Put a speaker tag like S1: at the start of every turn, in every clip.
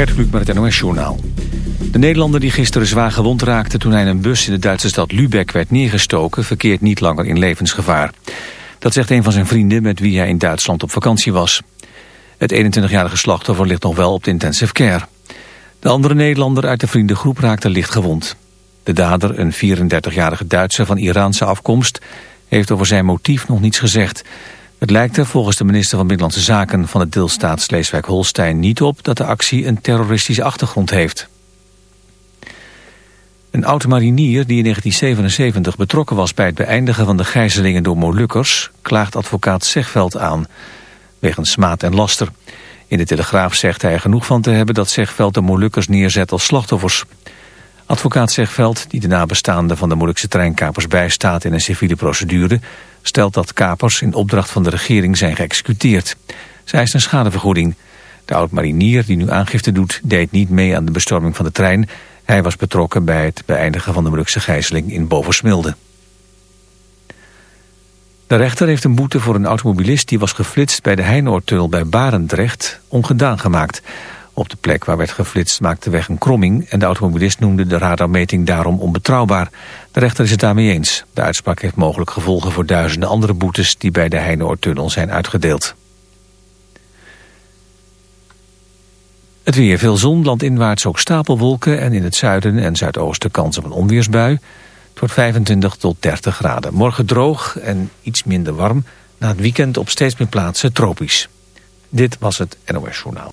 S1: Gert Kluk het NOS-journaal. De Nederlander die gisteren zwaar gewond raakte toen hij in een bus in de Duitse stad Lübeck werd neergestoken... verkeert niet langer in levensgevaar. Dat zegt een van zijn vrienden met wie hij in Duitsland op vakantie was. Het 21-jarige slachtoffer ligt nog wel op de intensive care. De andere Nederlander uit de vriendengroep raakte licht gewond. De dader, een 34-jarige Duitser van Iraanse afkomst... heeft over zijn motief nog niets gezegd... Het lijkt er volgens de minister van Binnenlandse Zaken van het deelstaat Sleeswijk-Holstein niet op dat de actie een terroristische achtergrond heeft. Een oud-marinier die in 1977 betrokken was bij het beëindigen van de gijzelingen door Molukkers klaagt advocaat Zegveld aan, wegens smaad en laster. In de Telegraaf zegt hij er genoeg van te hebben dat Zegveld de Molukkers neerzet als slachtoffers. Advocaat Zegveld, die de nabestaanden van de Molukse treinkapers bijstaat in een civiele procedure, stelt dat kapers in opdracht van de regering zijn geëxecuteerd. Zij is een schadevergoeding. De oud-marinier die nu aangifte doet deed niet mee aan de bestorming van de trein. Hij was betrokken bij het beëindigen van de Molukse gijzeling in Bovensmilde. De rechter heeft een boete voor een automobilist die was geflitst bij de Heinoortunnel bij Barendrecht ongedaan gemaakt. Op de plek waar werd geflitst maakte weg een kromming... en de automobilist noemde de radarmeting daarom onbetrouwbaar. De rechter is het daarmee eens. De uitspraak heeft mogelijk gevolgen voor duizenden andere boetes... die bij de Heinoortunnel zijn uitgedeeld. Het weer veel zon, landinwaarts ook stapelwolken... en in het zuiden en zuidoosten kans op een onweersbui. Het wordt 25 tot 30 graden. Morgen droog en iets minder warm. Na het weekend op steeds meer plaatsen tropisch. Dit was het NOS Journaal.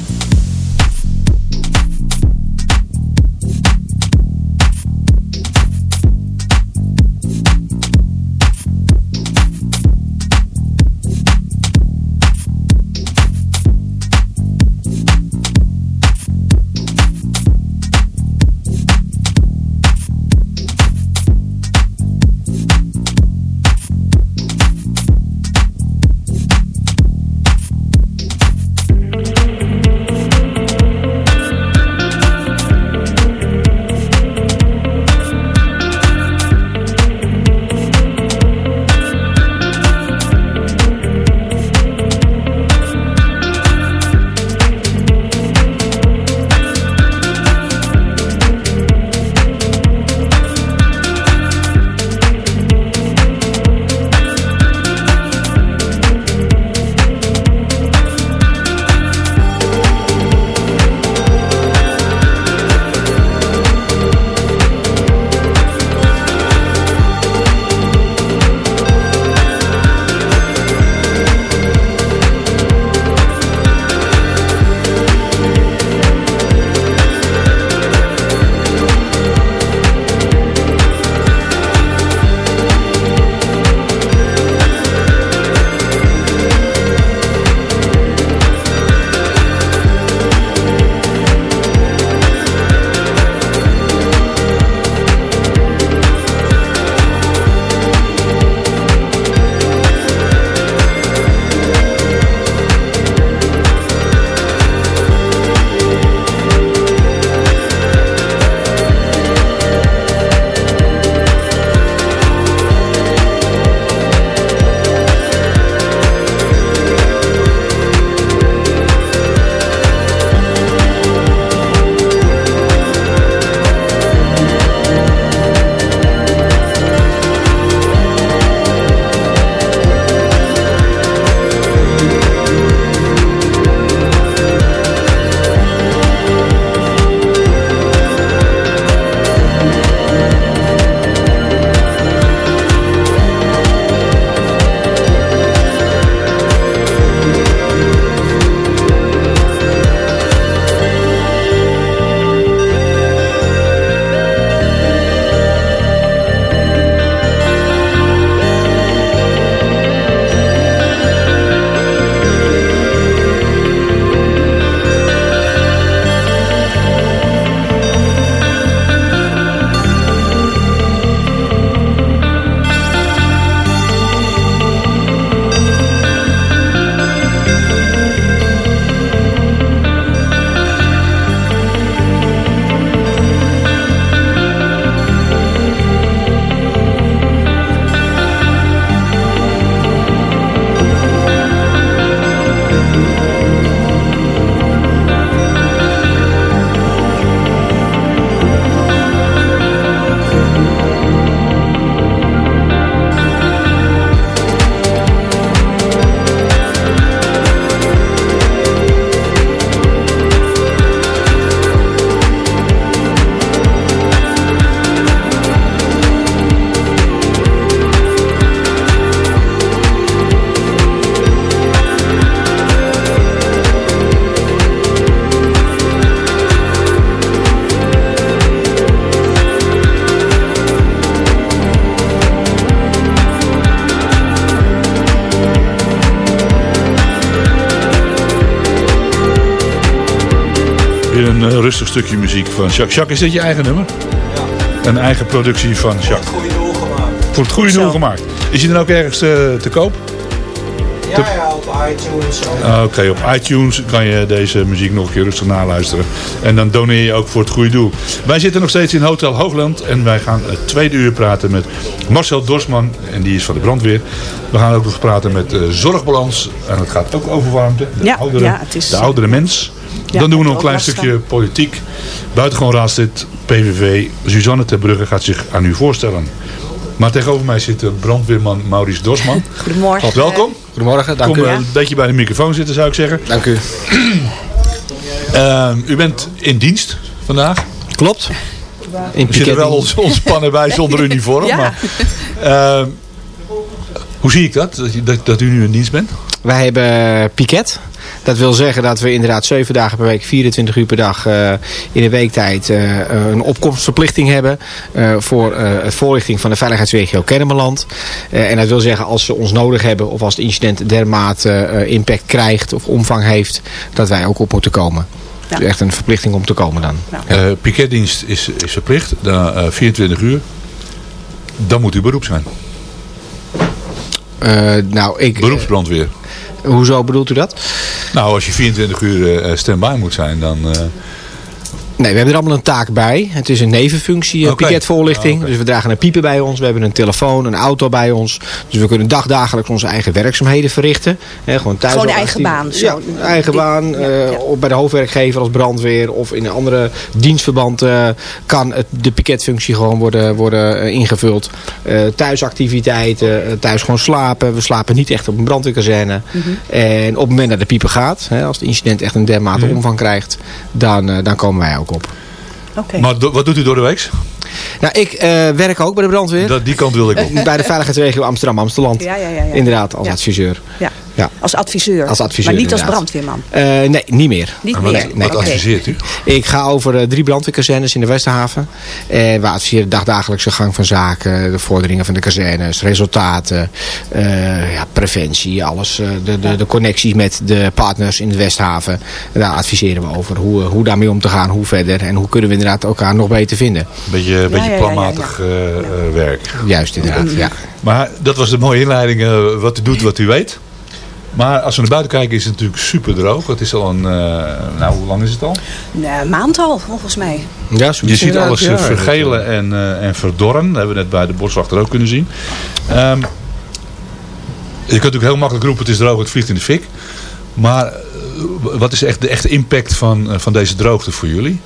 S2: Stukje muziek van Jacques. Jacques, is dit je eigen nummer? Ja. Een eigen productie van Jacques. Voor het goede doel gemaakt. Is hij dan ook ergens eh, te koop?
S3: Ja, ja, op iTunes.
S2: Ah, Oké, op iTunes kan je deze muziek nog een keer rustig naluisteren. En dan doneer je ook voor het goede doel. Wij zitten nog steeds in Hotel Hoogland. En wij gaan het tweede uur praten met Marcel Dorsman. En die is van de brandweer. We gaan ook nog praten met eh, Zorgbalans. En het gaat ook over warmte. De,
S4: Ja,
S2: oudere,
S4: ja, het is-
S2: de oudere mens.
S4: Ja,
S2: dan doen we nog een klein stukje politiek. Buitengewoon raadslid PVV. Suzanne ter Brugge gaat zich aan u voorstellen. Maar tegenover mij zit brandweerman Maurice Dorsman.
S4: Goedemorgen.
S2: Welkom.
S5: Goedemorgen, dank
S2: Kom
S5: u.
S2: eh, een beetje bij de microfoon zitten zou ik zeggen.
S5: Dank u.
S2: Ehm, u bent in dienst vandaag.
S5: Klopt. In
S2: We zitten wel ontspannen bij zonder uniform.
S4: Ja.
S2: Maar, ehm, hoe zie ik dat? Dat, dat u nu in dienst bent?
S5: Wij hebben piket. Dat wil zeggen dat we inderdaad 7 dagen per week, 24 uur per dag eh, in de weektijd eh, eh, een opkomstverplichting hebben eh, voor eh, het voorlichting van de veiligheidsregio Kennemerland. Eh, en dat wil zeggen als ze ons nodig hebben of als het incident dermate eh, impact krijgt of omvang heeft, dat wij ook op moeten komen.
S4: Ja.
S5: Dus echt een verplichting om te komen dan.
S2: Eh piketdienst is, is verplicht. Dan, eh, 24 uur. Dan moet u beroep zijn.
S5: Eh, nou, ik,
S2: Beroepsbrandweer.
S5: Hoezo bedoelt u dat?
S2: Nou, als je 24 uur eh, stand-by moet zijn, dan... eh,
S5: Nee, we hebben er allemaal een taak bij. Het is een nevenfunctie, eh,
S2: Oké.
S5: piketvoorlichting.
S2: Ah.
S5: Dus we dragen een pieper bij ons. We hebben een telefoon, een auto bij ons. Dus we kunnen dagdagelijks onze eigen werkzaamheden verrichten. Hè, gewoon thuis
S4: Gewoon eigen baan, zo.
S5: Ja, eigen baan.
S4: Ja,
S5: eh,
S4: ja.
S5: bij de hoofdwerkgever als brandweer. Of in een andere dienstverband eh, kan het, de piketfunctie gewoon worden, worden eh, ingevuld. Eh, thuisactiviteiten, eh, thuis gewoon slapen. We slapen niet echt op een brandweerkazerne.
S4: Mhm.
S5: En op het moment dat de pieper gaat, hè, als het incident echt een dermate
S2: Mhm.
S5: omvang krijgt, dan, eh, dan komen wij ook op.
S2: Maar do- wat doet u door de week?
S5: Nou, ik eh, werk ook bij de brandweer.
S2: Dat, die kant wilde ik op.
S5: Bij de veiligheidsregio Amsterdam-Amsteland.
S4: Ja, ja, ja, ja.
S5: Inderdaad, als
S4: Ja.
S5: adviseur.
S4: Ja.
S5: Ja.
S4: Als adviseur.
S5: Als adviseur,
S4: Maar niet als brandweerman.
S5: Eh, nee, niet meer.
S4: Niet meer.
S2: wat adviseert u?
S5: Ik ga over eh, drie brandweerkazernes in de Westerhaven. En we adviseren de dagdagelijkse gang van zaken. De vorderingen van de kazernes. Resultaten. eh, ja, preventie. Alles. eh, de, de, de connecties met de partners in de Westhaven. En daar adviseren we over. Hoe, hoe daarmee om te gaan. Hoe verder. En hoe kunnen we inderdaad elkaar nog beter vinden.
S2: Een beetje, beetje
S4: ja, ja, ja,
S2: planmatig eh, eh, werk.
S5: Juist inderdaad. Ja.
S2: Maar dat was de mooie inleiding. eh, wat u doet, wat u weet. Maar als we naar buiten kijken is het natuurlijk super droog. Het is al een... eh, nou, hoe lang is het al?
S4: Een maand al, volgens mij.
S5: Ja, zoiets
S2: Je ziet alles eh,
S5: ja.
S2: vergelen en, eh, en verdorren. Dat hebben we net bij de boswachter ook kunnen zien. Ehm, je kunt natuurlijk heel makkelijk roepen, het is droog, het vliegt in de fik. Maar eh, wat is echt de echte impact van, eh, van deze droogte voor jullie?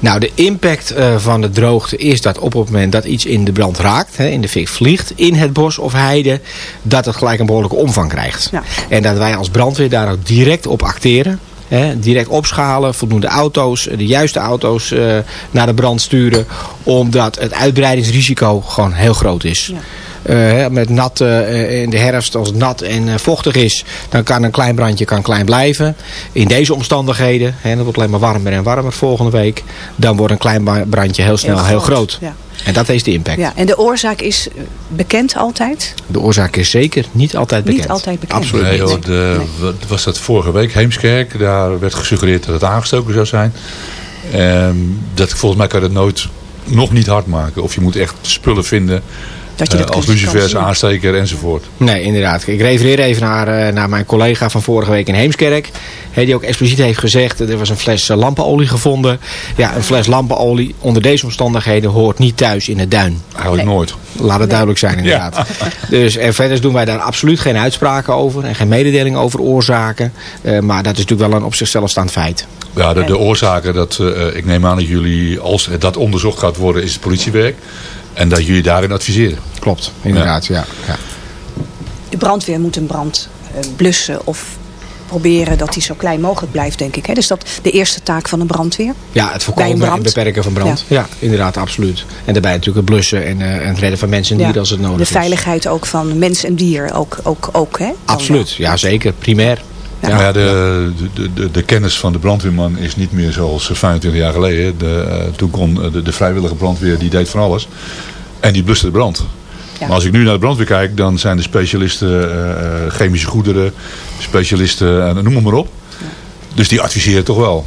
S5: Nou, de impact eh, van de droogte is dat op het moment dat iets in de brand raakt, hè, in de fik vliegt, in het bos of heide, dat het gelijk een behoorlijke omvang krijgt.
S4: Ja.
S5: En dat wij als brandweer daar ook direct op acteren. Hè, direct opschalen, voldoende auto's, de juiste auto's eh, naar de brand sturen. Omdat het uitbreidingsrisico gewoon heel groot is.
S4: Ja.
S5: Eh, hè, met nat eh, in de herfst, als het nat en eh, vochtig is, dan kan een klein brandje kan klein blijven. In deze omstandigheden, hè, dat wordt alleen maar warmer en warmer volgende week, dan wordt een klein brandje heel snel heel, groot.
S4: Ja.
S5: En dat heeft de impact.
S4: Ja. En de oorzaak is bekend altijd?
S5: De oorzaak is zeker niet altijd bekend.
S4: Niet altijd bekend.
S5: Absoluut
S2: Nee,
S5: niet.
S2: hoor, de, wat was dat vorige week? Heemskerk, daar werd gesuggereerd dat het aangestoken zou zijn. Ehm, dat, volgens mij kan je dat nooit nog niet hard maken. Of je moet echt spullen vinden
S4: Dat je
S2: eh,
S4: dat
S2: als lucifers, aansteker enzovoort.
S5: Nee, inderdaad. Ik refereer even naar, eh, naar mijn collega van vorige week in Heemskerk. Hè, die ook expliciet heeft gezegd, er was een fles eh, lampenolie gevonden. Ja, een fles lampenolie onder deze omstandigheden hoort niet thuis in het duin.
S2: Eigenlijk nooit.
S5: Laat het duidelijk zijn inderdaad. Dus en verder doen wij daar absoluut geen uitspraken over. En geen mededeling over oorzaken. Eh, maar dat is natuurlijk wel een op zichzelf staand feit.
S2: Ja, de, de oorzaken, dat, eh, ik neem aan dat jullie, als dat onderzocht gaat worden, is het politiewerk. En dat jullie daarin adviseren.
S5: Klopt, inderdaad. Ja. Ja.
S4: De brandweer moet een brand eh, blussen of proberen dat die zo klein mogelijk blijft, denk ik. Hè? Dus dat de eerste taak van een brandweer.
S5: Ja, het voorkomen en
S4: brand.
S5: beperken van brand. Ja. inderdaad, absoluut. En daarbij natuurlijk het blussen en, eh, en het redden van mensen en
S4: Ja.
S5: dieren als het nodig
S4: De
S5: is.
S4: veiligheid ook van mens en dier ook, ook, ook hè? Dan
S5: Absoluut, ja zeker. Primair.
S4: Ja.
S2: Ja, de, de, de, de kennis van de brandweerman is niet meer zoals 25 jaar geleden. De, eh, toen kon eh, de, de vrijwillige brandweer, die deed van alles. En die bluste de brand.
S4: Ja.
S2: Maar als ik nu naar de brandweer kijk, dan zijn de specialisten eh, chemische goederen, specialisten, eh, noem maar, maar op. Dus die adviseren toch wel.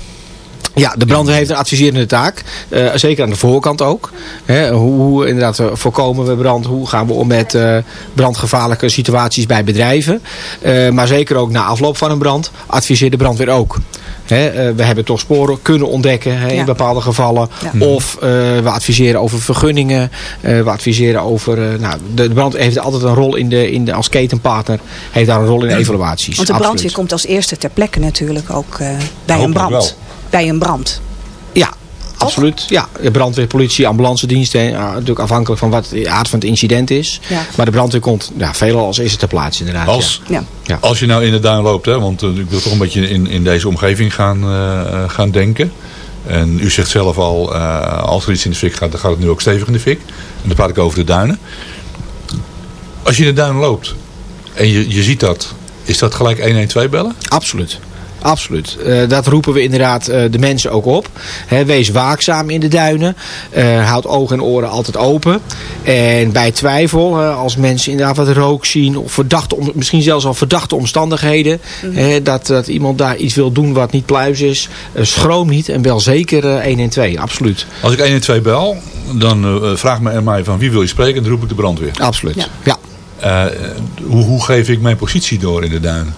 S5: Ja, de brandweer heeft een adviserende taak. Eh, zeker aan de voorkant ook. Hè, hoe, hoe inderdaad voorkomen we brand? Hoe gaan we om met eh, brandgevaarlijke situaties bij bedrijven? Eh, maar zeker ook na afloop van een brand adviseert de brandweer ook. Hè, eh, we hebben toch sporen kunnen ontdekken hè, in
S4: Ja.
S5: bepaalde gevallen.
S4: Ja.
S5: Of eh, we adviseren over vergunningen. Eh, we adviseren over... eh, nou, de, de brandweer heeft altijd een rol in de, in de, als ketenpartner. Heeft daar een rol in evaluaties.
S4: Want de
S5: Absoluut.
S4: brandweer komt als eerste ter plekke natuurlijk ook eh, bij een brand. Bij een brand.
S5: Ja, absoluut. Ja, brandweer, politie, ambulance diensten. Ja, natuurlijk afhankelijk van wat de aard van het incident is.
S4: Ja.
S5: Maar de brandweer komt ja, veelal als eerste ter plaatse inderdaad.
S2: Als,
S4: Ja.
S5: Ja.
S2: als je nou in de duin loopt, hè, want eh, ik wil toch een beetje in, in deze omgeving gaan, eh, eh, gaan denken. En u zegt zelf al, eh, als er iets in de fik gaat, dan gaat het nu ook stevig in de fik. En dan praat ik over de duinen. Als je in de duinen loopt en je, je ziet dat, is dat gelijk 112 bellen?
S5: Absoluut. Absoluut. Eh, dat roepen we inderdaad eh, de mensen ook op. Hè, wees waakzaam in de duinen. Eh, houd ogen en oren altijd open. En bij twijfel, als mensen inderdaad wat rook zien... of verdachte, om- misschien zelfs al verdachte omstandigheden... hè, dat, dat iemand daar iets wil doen wat niet pluis is... schroom niet en bel zeker eh, 112. Absoluut.
S2: Als ik 112 bel, dan eh vraagt me er mij van wie wil je spreken, dan roep ik de brandweer.
S5: Absoluut.
S4: Ja.
S5: ja.
S2: Eh, hoe, hoe geef ik mijn positie door in de duinen?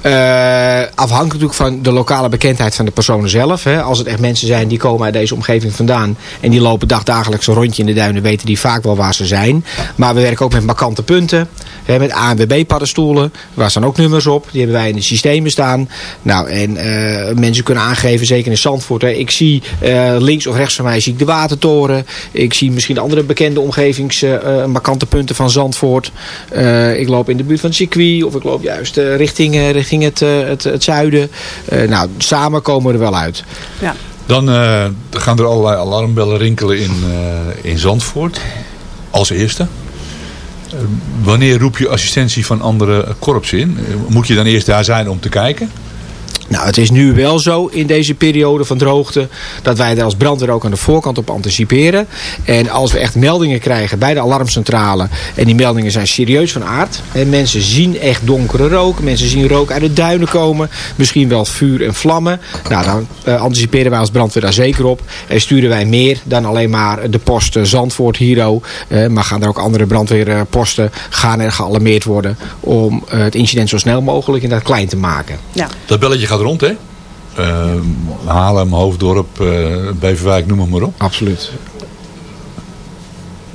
S5: Eh, afhankelijk natuurlijk van de lokale bekendheid van de personen zelf. Hè. Als het echt mensen zijn die komen uit deze omgeving vandaan. En die lopen dagdagelijks een rondje in de duinen. Weten die vaak wel waar ze zijn. Maar we werken ook met markante punten. Hè, met ANWB paddenstoelen. Waar staan ook nummers op. Die hebben wij in de systemen staan. Nou en eh, mensen kunnen aangeven. Zeker in Zandvoort. Hè. Ik zie eh, links of rechts van mij zie ik de Watertoren. Ik zie misschien andere bekende omgevings markante punten van Zandvoort. Ik loop in de buurt van het circuit. Of ik loop juist richting, richting het, eh, het, het zuiden. Eh, nou, samen komen we er wel uit.
S4: Ja.
S2: Dan eh, gaan er allerlei alarmbellen rinkelen in, eh, in Zandvoort. Als eerste. Wanneer roep je assistentie van andere korpsen in? Moet je dan eerst daar zijn om te kijken?
S5: Nou, het is nu wel zo in deze periode van droogte dat wij er als brandweer ook aan de voorkant op anticiperen. En als we echt meldingen krijgen bij de alarmcentrale en die meldingen zijn serieus van aard. En mensen zien echt donkere rook, mensen zien rook uit de duinen komen, misschien wel vuur en vlammen. Nou, dan eh, anticiperen wij als brandweer daar zeker op. En sturen wij meer dan alleen maar de post eh, Zandvoort, Hero. Maar gaan er ook andere brandweerposten gaan er gealarmeerd worden om eh, het incident zo snel mogelijk in dat klein te maken.
S4: Ja.
S2: Dat belletje gaat rond, hè? Eh, Haarlem, Hoofddorp, eh, Beverwijk, noem het maar op.
S5: Absoluut.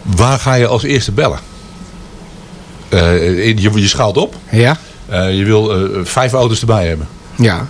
S2: Waar ga je als eerste bellen? Eh, je, je schaalt op.
S5: Ja?
S2: Je wil vijf auto's erbij hebben.
S5: Ja.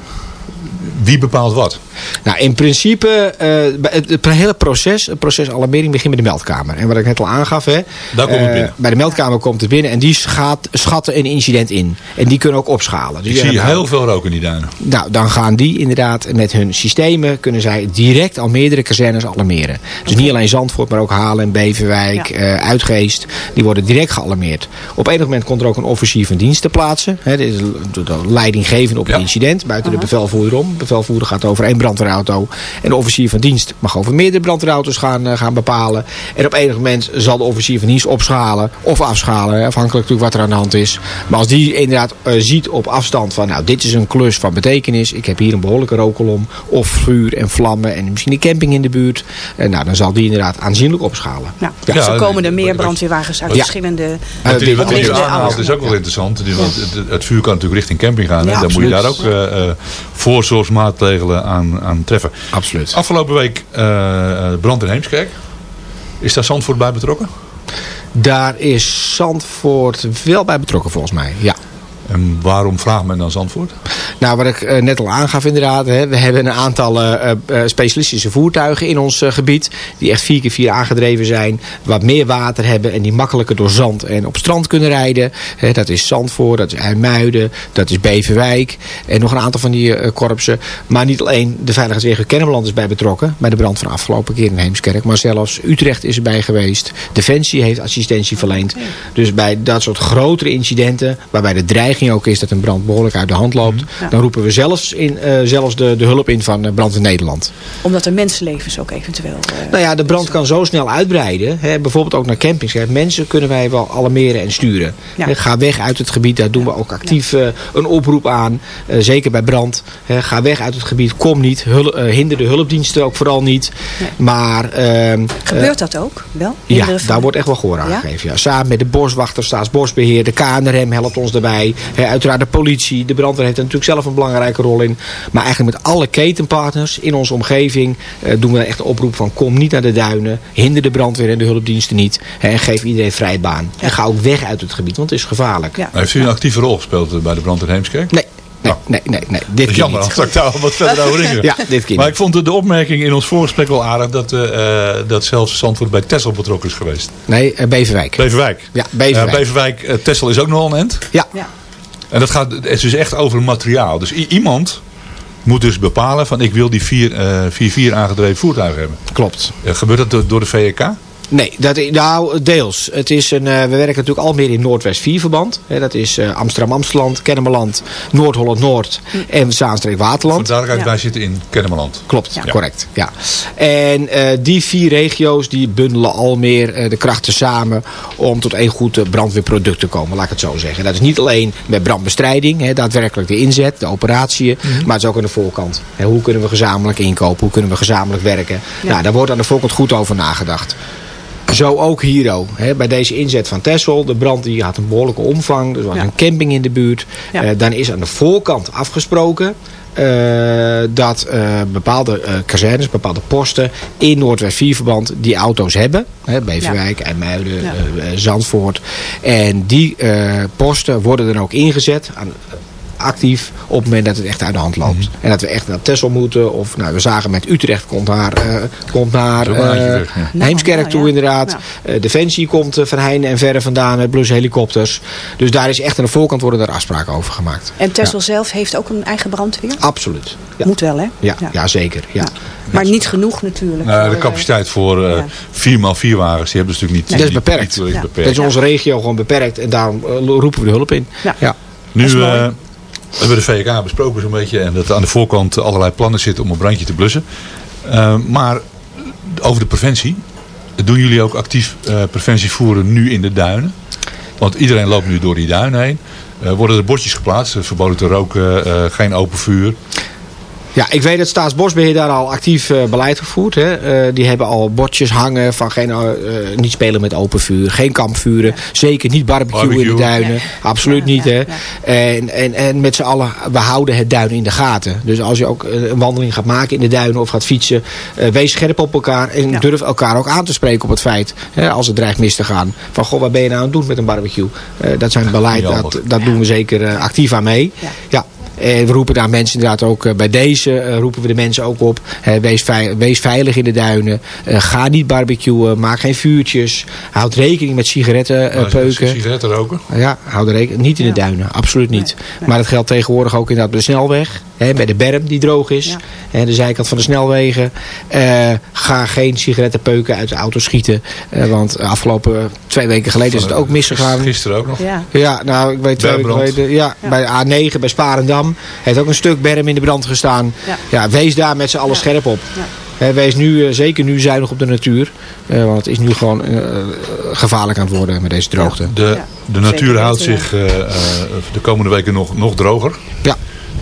S2: Wie bepaalt wat?
S5: Nou, in principe, eh, bij het, het hele proces, het proces alarmering begint met de meldkamer. En wat ik net al aangaf, hè,
S2: Daar komt het
S5: eh,
S2: binnen.
S5: bij de meldkamer komt het binnen en die schat, schatten een incident in. En die kunnen ook opschalen. Dus
S2: Ik zie heel veel rook in die duinen.
S5: nou, dan gaan die inderdaad met hun systemen, kunnen zij direct al meerdere kazernes alarmeren. Dus niet alleen Zandvoort, maar ook Haarlem, Beverwijk,
S4: Ja.
S5: eh, Uitgeest. Die worden direct gealarmeerd. Op enig moment komt er ook een officier van dienst te plaatsen. Hè, dit is de- de leidinggevend op het
S2: Ja.
S5: incident, buiten de bevelvoerder om. De bevelvoerder gaat over één brandweerauto. En de officier van dienst mag over meerdere brandweerauto's gaan, eh, gaan bepalen. En op enig moment zal de officier van dienst opschalen of afschalen. hè, Afhankelijk natuurlijk wat er aan de hand is. Maar als die inderdaad eh, ziet op afstand van nou dit is een klus van betekenis. Ik heb hier een behoorlijke rookkolom. Of vuur en vlammen en misschien een camping in de buurt. En nou dan zal die inderdaad aanzienlijk opschalen.
S4: Ja.
S2: Ja,
S4: Zo komen er meer brandweerwagens uit
S5: Ja.
S4: verschillende...
S5: Eh,
S2: Wat u, wat u aanhaalt is ook wel interessant. Want het, het vuur kan natuurlijk richting camping gaan. hè. Dan moet je daar ook eh, eh, voorzorgsmaatregelen aan, aan treffen.
S5: Absoluut.
S2: Afgelopen week eh, eh, brand in Heemskerk. Is daar Zandvoort bij betrokken?
S5: Daar is Zandvoort wel bij betrokken volgens mij. Ja.
S2: En waarom vraagt men dan Zandvoort?
S5: Nou, wat ik eh, net al aangaf inderdaad. Hè, we hebben een aantal eh, eh, specialistische voertuigen in ons gebied. Die echt 4 keer 4 aangedreven zijn. Wat meer water hebben en die makkelijker door zand en op strand kunnen rijden. Hè, dat is Zandvoort, dat is IJmuiden, dat is Beverwijk. En nog een aantal van die korpsen. Maar niet alleen de Veiligheidsregio Kennemerland is bij betrokken. Bij de brand van afgelopen keer in Heemskerk. Maar zelfs Utrecht is erbij geweest. Defensie heeft assistentie verleend. Dus bij dat soort grotere incidenten. Waarbij de dreiging dreiging ook is dat een brand behoorlijk uit de hand loopt,
S4: Ja.
S5: dan roepen we zelfs, in, eh, zelfs de, de hulp in van eh, Brand in Nederland.
S4: Omdat er mensenlevens ook eventueel... eh,
S5: Nou ja, de brand kan zo snel uitbreiden. Hè, bijvoorbeeld ook naar campings. Hè. Mensen kunnen wij wel alarmeren en sturen.
S4: Ja.
S5: Hè, ga weg uit het gebied. Daar doen we ook actief een oproep aan. Zeker bij brand. Hè, ga weg uit het gebied. Kom niet. Hinder de hulpdiensten ook vooral niet.
S4: Nee.
S5: Maar ehm,
S4: Gebeurt dat ook? Wel?
S5: ja,
S4: Hinderen
S5: daar wordt echt wel gehoor aan gegeven. Ja. Samen met de boswachter, staatsbosbeheer, de KNRM helpt ons daarbij. Hè, uiteraard de politie, de brandweer heeft er natuurlijk zelf een belangrijke rol in. Maar eigenlijk met alle ketenpartners in onze omgeving eh, doen we echt een oproep van kom niet naar de duinen. Hinder de brandweer en de hulpdiensten niet. Hè, en geef iedereen vrij baan. En ga ook weg uit het gebied, want het is gevaarlijk.
S4: Ja.
S2: Heeft u een actieve rol gespeeld bij de brand in Heemskerk?
S5: Nee, nee, nee, nee, nee, dit keer
S2: jammer,
S5: niet.
S2: ik daar wat verder over in.
S5: Ja, dit keer
S2: Maar ik vond de, de opmerking in ons voorgesprek wel aardig dat, eh, eh, dat zelfs Zandvoort bij Tessel betrokken is geweest.
S5: Nee, eh, Beverwijk.
S2: Beverwijk.
S5: Ja, Beverwijk.
S2: Eh, Beverwijk, Tessel is ook nogal een end.
S5: Ja,
S4: Ja.
S2: En dat gaat het is dus echt over materiaal. Dus iemand moet dus bepalen van ik wil die 4-4 aangedreven voertuigen hebben.
S5: klopt.
S2: Eh, gebeurt dat door, door de VK?
S5: Nee, dat, nou deels. Het is een, eh, we werken natuurlijk al meer in Noordwest 4 verband. Hè, dat is eh, Amsterdam-Amsteland, Kennemerland, Noord-Holland-Noord en Zaanstreek-Waterland.
S2: Voor duidelijkheid,
S4: Ja.
S2: wij zitten in Kennemerland.
S5: Klopt,
S4: Ja.
S5: correct. Ja. En eh, die vier regio's die bundelen al meer eh, de krachten samen om tot één goed brandweerproduct te komen, laat ik het zo zeggen. Dat is niet alleen met brandbestrijding, hè, daadwerkelijk de inzet, de operatie, maar het is ook aan de voorkant. Hè, hoe kunnen we gezamenlijk inkopen, hoe kunnen we gezamenlijk werken. Nou, daar wordt aan de voorkant goed over nagedacht. Zo ook hier ook. Hè, bij deze inzet van Texel. De brand die had een behoorlijke omvang. Er was
S4: Ja.
S5: een camping in de buurt.
S4: Ja.
S5: Eh, dan is aan de voorkant afgesproken. eh, dat eh, bepaalde kazernes, bepaalde posten in Noordwest 4 verband die auto's hebben. Hè, Beverwijk, IJmuiden,
S4: Ja.
S5: eh, Zandvoort. En die posten worden dan ook ingezet aan, actief op het moment dat het echt uit de hand loopt.
S2: Mhm.
S5: En dat we echt naar Texel moeten. Of nou, we zagen met Utrecht komt naar, eh, komt naar eh,
S2: ja.
S5: Heemskerk toe
S4: ja.
S5: inderdaad. Eh, Defensie komt van Heijn en verre vandaan met blushelikopters. Dus daar is echt aan de voorkant worden er afspraken over gemaakt.
S4: En Texel zelf heeft ook een eigen brandweer?
S5: Absoluut. Ja,
S4: Moet wel, hè?
S5: ja, ja. zeker. Ja.
S4: Maar niet genoeg natuurlijk.
S2: Nou, de capaciteit voor eh
S4: ja.
S2: 4x4 wagens, die hebben ze natuurlijk niet.
S5: Dat is
S2: niet-
S5: beperkt.
S2: niet-
S4: Ja.
S2: beperkt.
S5: Dat is onze regio gewoon beperkt en daarom roepen we de hulp in.
S4: Ja.
S5: Ja.
S2: Nu
S4: mooi.
S2: hebben we de VK besproken zo'n beetje. En dat aan de voorkant allerlei plannen zitten om een brandje te blussen. Eh, maar over de preventie. Doen jullie ook actief eh, preventie voeren nu in de duinen? Want iedereen loopt nu door die duinen heen. Eh, worden er bordjes geplaatst? Verboden te roken, geen open vuur.
S5: Ja, ik weet dat Staatsbosbeheer daar al actief eh, beleid gevoerd. Hè. Eh, die hebben al bordjes hangen van geen, eh, niet spelen met open vuur, geen kampvuren. Zeker niet barbecue, in de duinen. Absoluut
S4: Ja,
S5: niet.
S4: ja,
S5: hè.
S4: ja.
S5: En, en, en met z'n allen, we houden het duin in de gaten. Dus als je ook een wandeling gaat maken in de duinen of gaat fietsen, eh, wees scherp op elkaar. En
S4: Ja.
S5: durf elkaar ook aan te spreken op het feit, hè, als het dreigt mis te gaan. Van, goh, wat ben je nou aan het doen met een barbecue? Eh, dat zijn beleid, dat, dat doen we zeker actief aan mee.
S4: Ja.
S5: En we roepen daar mensen inderdaad ook eh, bij deze eh, roepen we de mensen ook op. hè, wees, vei- wees veilig in de duinen. Eh, ga niet barbecuen. Maak geen vuurtjes. Houd rekening met sigaretten eh,
S2: Maar
S5: peuken.
S2: Sigaretten roken.
S5: Ja, houd er rekening. Niet in de duinen. Absoluut niet.
S4: Nee, nee.
S5: Maar dat geldt tegenwoordig ook inderdaad bij de snelweg. Hè, bij de berm die droog is.
S4: Ja.
S5: Hè, de zijkant van de snelwegen. Eh, ga geen sigaretten peuken uit de auto schieten. Eh, want afgelopen twee weken geleden is het ook misgegaan.
S2: Gisteren ook nog.
S4: Ja.
S5: Ja, nou, ik weet twee weken. Ja,
S4: Ja.
S5: bij A9, bij Sparendam. Heeft ook een stuk berm in de brand gestaan.
S4: Ja.
S5: Ja, wees daar met z'n allen
S4: Ja.
S5: scherp op.
S4: Ja.
S5: Hè, wees nu, eh, zeker nu zuinig op de natuur. Eh, want het is nu gewoon gevaarlijk aan het worden met deze droogte.
S2: De,
S4: Ja.
S2: de natuur
S4: Zeker
S2: houdt zich eh, eh, de komende weken nog, nog droger.
S5: Ja.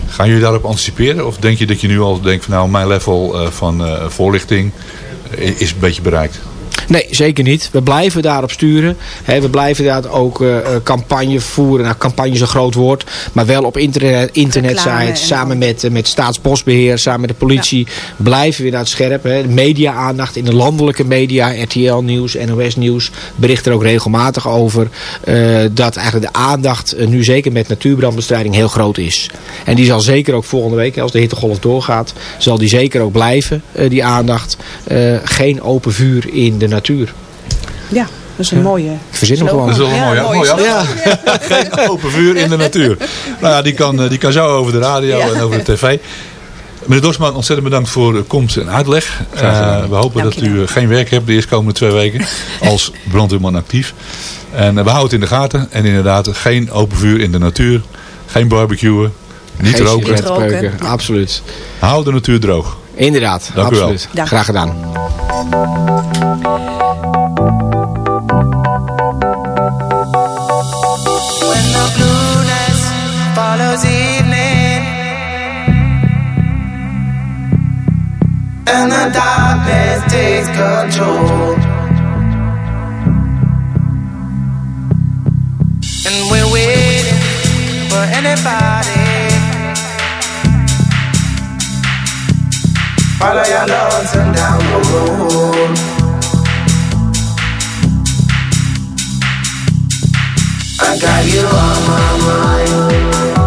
S2: Gaan jullie daarop anticiperen? Of denk je dat je nu al denkt van nou mijn level eh, van eh, voorlichting eh, is een beetje bereikt?
S5: Nee, zeker niet. We blijven daarop sturen. We blijven daar ook eh, campagne voeren. Nou, campagne is een groot woord. Maar wel op internet, internetsites. Samen met, eh, met Staatsbosbeheer. Samen met de politie. Blijven we daar scherp. Hè. De Media-aandacht in de landelijke media. RTL Nieuws, NOS Nieuws. Bericht er ook regelmatig over. dat eigenlijk de aandacht nu zeker met natuurbrandbestrijding heel groot is. En die zal zeker ook volgende week, als de hittegolf doorgaat. Zal die zeker ook blijven, die aandacht. Geen open vuur in de natuur.
S4: Ja, dat is een mooie...
S5: Ik verzin hem gewoon.
S2: Dat is wel een
S4: Ja,
S2: mooie,
S4: mooie
S2: afspraak. Geen open vuur in de natuur. Nou ja, die kan, eh, die kan zo over de radio
S4: Ja.
S2: en over de tv. Meneer Dorsman, ontzettend bedankt voor de komst en uitleg. Eh, we hopen dat u eh, geen werk hebt de eerstkomende twee weken als brandweerman actief. En we houden het in de gaten. En inderdaad, geen open vuur in de natuur. Geen barbecuen. Niet
S5: Geen
S2: roken.
S4: Ja.
S5: Absoluut.
S2: Hou de natuur droog.
S5: Inderdaad,
S2: Dank u wel.
S5: absoluut.
S4: Dank.
S5: Graag gedaan.
S6: When the blueness follows evening and the darkness takes control, and we're waiting for anybody. Follow your lonesome down the road. I got you on my mind.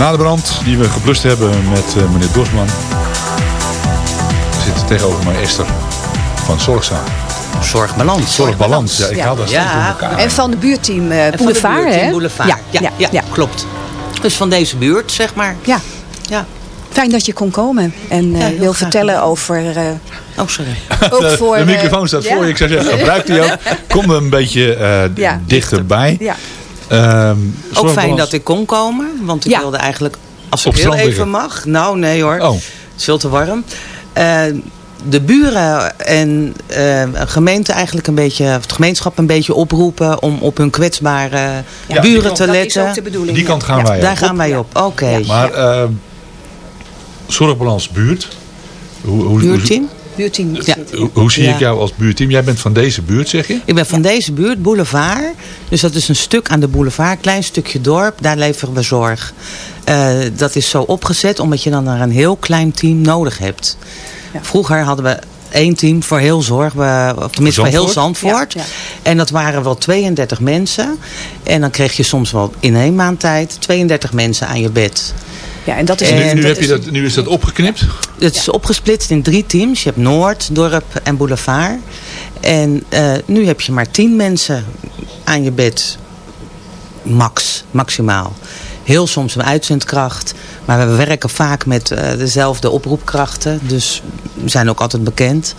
S2: Na de brand die we geblust hebben met eh, meneer Dosman... zit tegenover mij Esther van Zorgzaam.
S7: Zorgbalans.
S2: Zorgbalans. Ja, ik
S4: Ja.
S2: haal dat
S7: Ja.
S2: elkaar.
S4: En van de buurteam eh
S7: de
S4: Boulevard, hè?
S7: Boulevard.
S4: Ja,
S7: Ja, ja,
S4: ja,
S7: klopt. Dus van deze buurt, zeg maar.
S4: Ja.
S7: Ja.
S4: Fijn dat je kon komen en eh, wil
S7: graag
S4: vertellen over... eh,
S7: Oh, sorry.
S4: ook voor,
S2: de microfoon staat
S4: ja.
S2: voor je. Ik zou zeggen, gebruik die ook. Kom er een beetje eh,
S4: Ja.
S2: dichterbij.
S4: Ja.
S2: Ehm,
S7: Ook fijn dat ik kon komen. Want ik
S4: Ja.
S7: wilde eigenlijk, als het heel even mag. Nou, nee hoor.
S2: Oh.
S7: Het is veel te warm. Eh, de buren en eh, gemeente eigenlijk een beetje, het gemeenschap een beetje oproepen om op hun kwetsbare
S2: Ja,
S7: buren
S2: kant-
S7: te
S4: Dat is ook
S7: letten.
S4: de bedoeling.
S2: Die
S4: ja.
S2: kant gaan
S4: Ja.
S2: wij
S7: Daar
S2: op.
S7: gaan wij op. Oké.
S2: Maar ehm, Zorgbalans buurt. Hoe, hoe,
S7: Buurtteam?
S4: Buurteam.
S7: Ja.
S2: hoe, zie ik jou als buurteam? Jij bent van deze buurt, zeg je?
S7: Ik ben van deze buurt, Boulevard. Dus dat is een stuk aan de boulevard, klein stukje dorp. Daar leveren we zorg. Eh, dat is zo opgezet omdat je dan maar een heel klein team nodig hebt.
S4: Ja.
S7: Vroeger hadden we één team voor heel zorg. We, of tenminste voor heel
S2: Zandvoort?
S7: Zandvoort.
S4: Ja, ja.
S7: En dat waren wel 32 mensen. En dan kreeg je soms wel in één maand tijd 32 mensen aan je bed.
S4: Ja, en dat is...
S7: En
S2: Nu, nu,
S4: dat
S2: heb je
S4: is-
S2: dat, nu is dat opgeknipt.
S7: Het is opgesplitst in drie teams. Je hebt Noord, Dorp en Boulevard. En eh, nu heb je maar tien mensen aan je bed. Max, maximaal. Heel soms een uitzendkracht. Maar we werken vaak met eh, dezelfde oproepkrachten. Dus we zijn ook altijd bekend.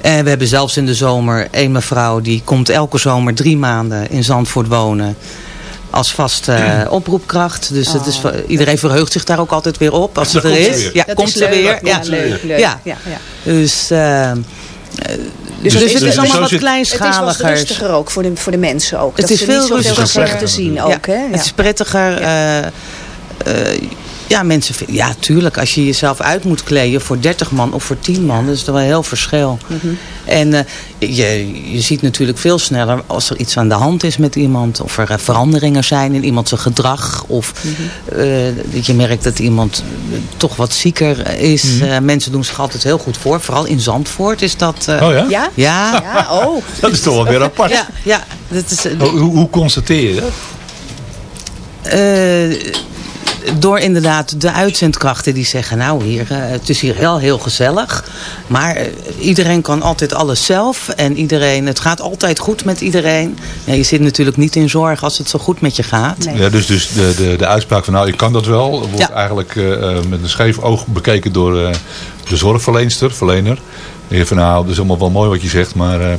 S7: En we hebben zelfs in de zomer één mevrouw... die komt elke zomer drie maanden in Zandvoort wonen als vaste eh, oproepkracht. Dus het is,
S4: Oh,
S7: iedereen verheugt zich daar ook altijd weer op als het er is.
S2: weer.
S7: Ja,
S4: Dat
S7: komt ze weer. Ja,
S4: leuk, leuk.
S7: Ja. Dus, eh,
S4: Dus,
S7: Dus
S4: het is,
S7: allemaal
S2: zo
S7: wat
S2: zit-
S4: het is wat
S7: kleinschaliger.
S4: rustiger ook voor de, voor de mensen ook.
S7: Het
S4: dat
S7: is veel rustiger.
S4: gezichten zien ook.
S7: Ja,
S4: hè? Ja.
S7: Het is prettiger. eh, ja, mensen vinden, ja, tuurlijk. Als je jezelf uit moet kleden voor 30 man of voor 10 man, dat is toch wel heel verschil.
S4: Mhm.
S7: En eh, je, je ziet natuurlijk veel sneller als er iets aan de hand is met iemand. Of er eh, veranderingen zijn in iemand zijn gedrag. Of
S4: Mhm.
S7: eh, dat je merkt dat iemand toch wat zieker is.
S2: Mhm.
S7: Eh, mensen doen zich altijd heel goed voor. Vooral in Zandvoort is dat... eh,
S2: Oh ja?
S4: Ja?
S7: Ja,
S4: Ja, oh.
S2: Dat is toch wel weer apart.
S7: ja, ja. Dat is,
S2: Hoe, hoe, hoe constateer je dat?
S7: Door inderdaad de uitzendkrachten die zeggen... nou, hier, eh, het is hier wel heel gezellig. Maar eh, iedereen kan altijd alles zelf. En iedereen, het gaat altijd goed met iedereen. Ja, je zit natuurlijk niet in zorg als het zo goed met je gaat.
S4: Nee.
S2: Ja, dus dus de, de, de uitspraak van nou, ik kan dat wel, wordt
S7: Ja.
S2: eigenlijk eh, eh, met een scheef oog bekeken door eh, de zorgverleenster, verlener. Zegt van nou, dat is allemaal wel mooi wat je zegt, maar eh,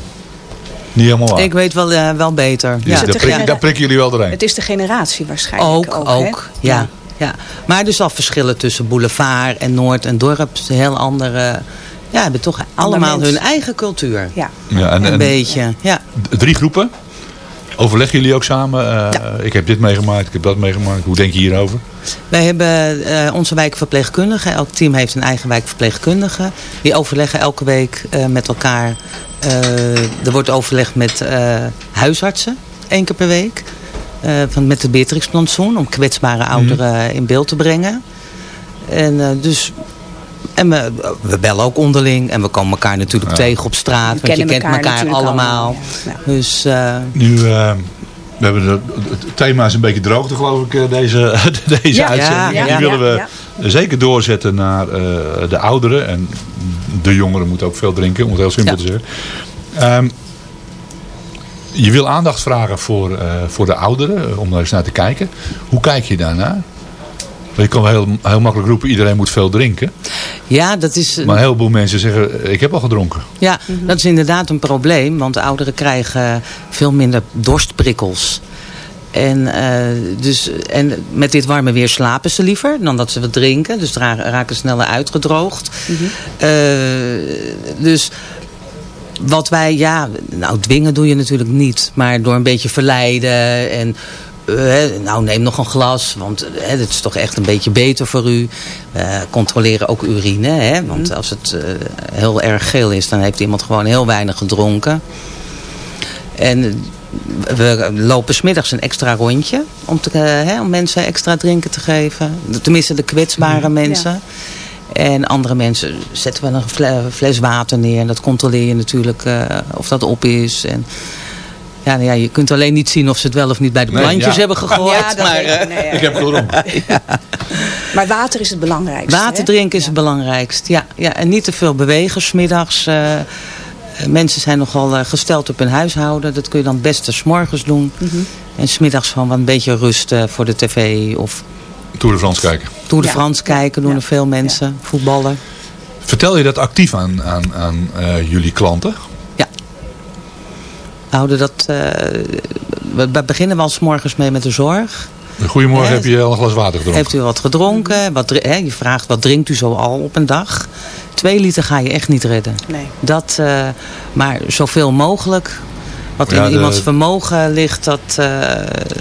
S2: niet helemaal waar.
S7: Ik weet wel, eh, wel beter.
S2: Dus
S7: ja.
S2: daar, prik- daar prikken jullie wel doorheen.
S4: Het is de generatie waarschijnlijk
S7: Ook,
S4: ook.
S7: ook,
S4: hè?
S7: ja. Ja. Maar dus al verschillen tussen boulevard en Noord en dorp. Heel andere... Ja, hebben toch allemaal
S4: mens.
S7: hun eigen cultuur.
S4: Ja.
S2: Ja, en,
S7: Een
S2: en
S7: beetje, ja.
S2: drie groepen. Overleggen jullie ook samen? Eh, Ik heb dit meegemaakt, ik heb dat meegemaakt. Hoe denk je hierover?
S7: Wij hebben eh, onze wijkverpleegkundigen. Elk team heeft een eigen wijkverpleegkundige. Die overleggen elke week eh, met elkaar. Eh, er wordt overlegd met eh, huisartsen. één keer per week. Eh, van, met het Beatrixplantsoen. Om kwetsbare ouderen in beeld te brengen. En eh, dus... En we, we bellen ook onderling. En we komen elkaar natuurlijk
S2: Ja.
S7: tegen op straat.
S4: We
S7: want je kent
S4: elkaar
S7: allemaal.
S4: allemaal, ja. Ja.
S7: Dus eh,
S2: Nu, eh, we hebben de, het thema is een beetje droogte geloof ik, eh, deze, deze
S4: Ja,
S2: uitzending.
S7: ja,
S2: Die
S4: ja,
S2: willen we
S4: ja.
S2: zeker doorzetten naar eh, de ouderen. En de jongeren moeten ook veel drinken, om het heel simpel
S7: Ja.
S2: te zeggen. Ehm, je wil aandacht vragen voor, eh, voor de ouderen, eh, om daar eens naar te kijken. Hoe kijk je daarnaar? Want Je kan wel heel, heel makkelijk roepen, iedereen moet veel drinken.
S7: ja, dat is...
S2: Maar een heleboel mensen zeggen, eh, ik heb al gedronken.
S7: Ja, dat is inderdaad een probleem. Want de ouderen krijgen veel minder dorstprikkels. En, eh, dus, en met dit warme weer slapen ze liever dan dat ze wat drinken. Dus ra- raken sneller uitgedroogd. Eh, dus wat wij, ja, nou dwingen doe je natuurlijk niet. Maar door een beetje verleiden en... eh, nou, neem nog een glas, want uh, het is toch echt een beetje beter voor u. Uh, controleren ook urine, hè? want als het heel erg geel is, dan heeft iemand gewoon heel weinig gedronken. En we lopen smiddags een extra rondje om, te, hè, om mensen extra drinken te geven. Tenminste de kwetsbare mensen. Ja. En andere mensen zetten we een fles water neer. En dat controleer je natuurlijk uh, of dat op is. En ja, nou ja, je kunt alleen niet zien of ze het wel of niet bij de nee, plantjes ja. hebben gegooid.
S4: Ja,
S7: maar,
S4: ik, nee,
S2: ik heb het erom.
S4: ja. Maar water is het belangrijkste.
S7: Water drinken is het belangrijkst. Ja, ja, en niet te veel bewegen smiddags. Uh, mensen zijn nogal gesteld op hun huishouden. Dat kun je dan best s morgens doen. Mm -hmm. En smiddags gewoon wat een beetje rust uh, voor de tv. Of
S2: Tour de France kijken.
S7: Tour de France kijken doen er veel mensen. Voetballen.
S2: Vertel je dat actief aan, aan, aan uh, jullie klanten?
S7: Ja. We houden dat... Uh, we beginnen wel s morgens mee met de zorg.
S2: Goedemorgen, heb je al een glas water gedronken?
S7: Heeft u wat gedronken? Wat, hè, je vraagt, wat drinkt u zo al op een dag? Twee liter ga je echt niet redden.
S4: Nee.
S7: Dat, uh, maar zoveel mogelijk wat in de, iemands vermogen ligt, dat... Uh,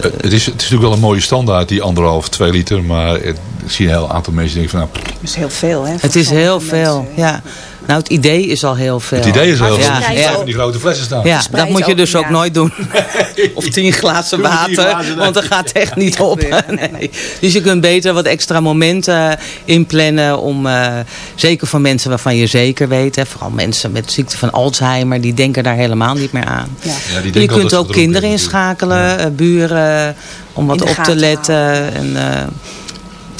S2: het, is, het is natuurlijk wel een mooie standaard, die anderhalf, twee liter. Maar ik zie een heel aantal mensen denken van... Nou,
S4: het is heel veel, hè?
S7: Het is heel veel, mensen, ja. Nou, het idee is al heel veel.
S2: Het idee is al heel veel.
S7: Ja,
S2: ja. van die grote flessen staan.
S7: Ja, dat moet je dus ook, ook nooit doen. of tien glazen water, glazen, want dat gaat echt niet op. Nee. Dus je kunt beter wat extra momenten inplannen om, uh, zeker voor mensen waarvan je zeker weet, hè, vooral mensen met ziekte van Alzheimer, die denken daar helemaal niet meer aan.
S2: Ja. Ja,
S7: je kunt ook kinderen inschakelen, ja. buren, om wat op te letten. En, uh,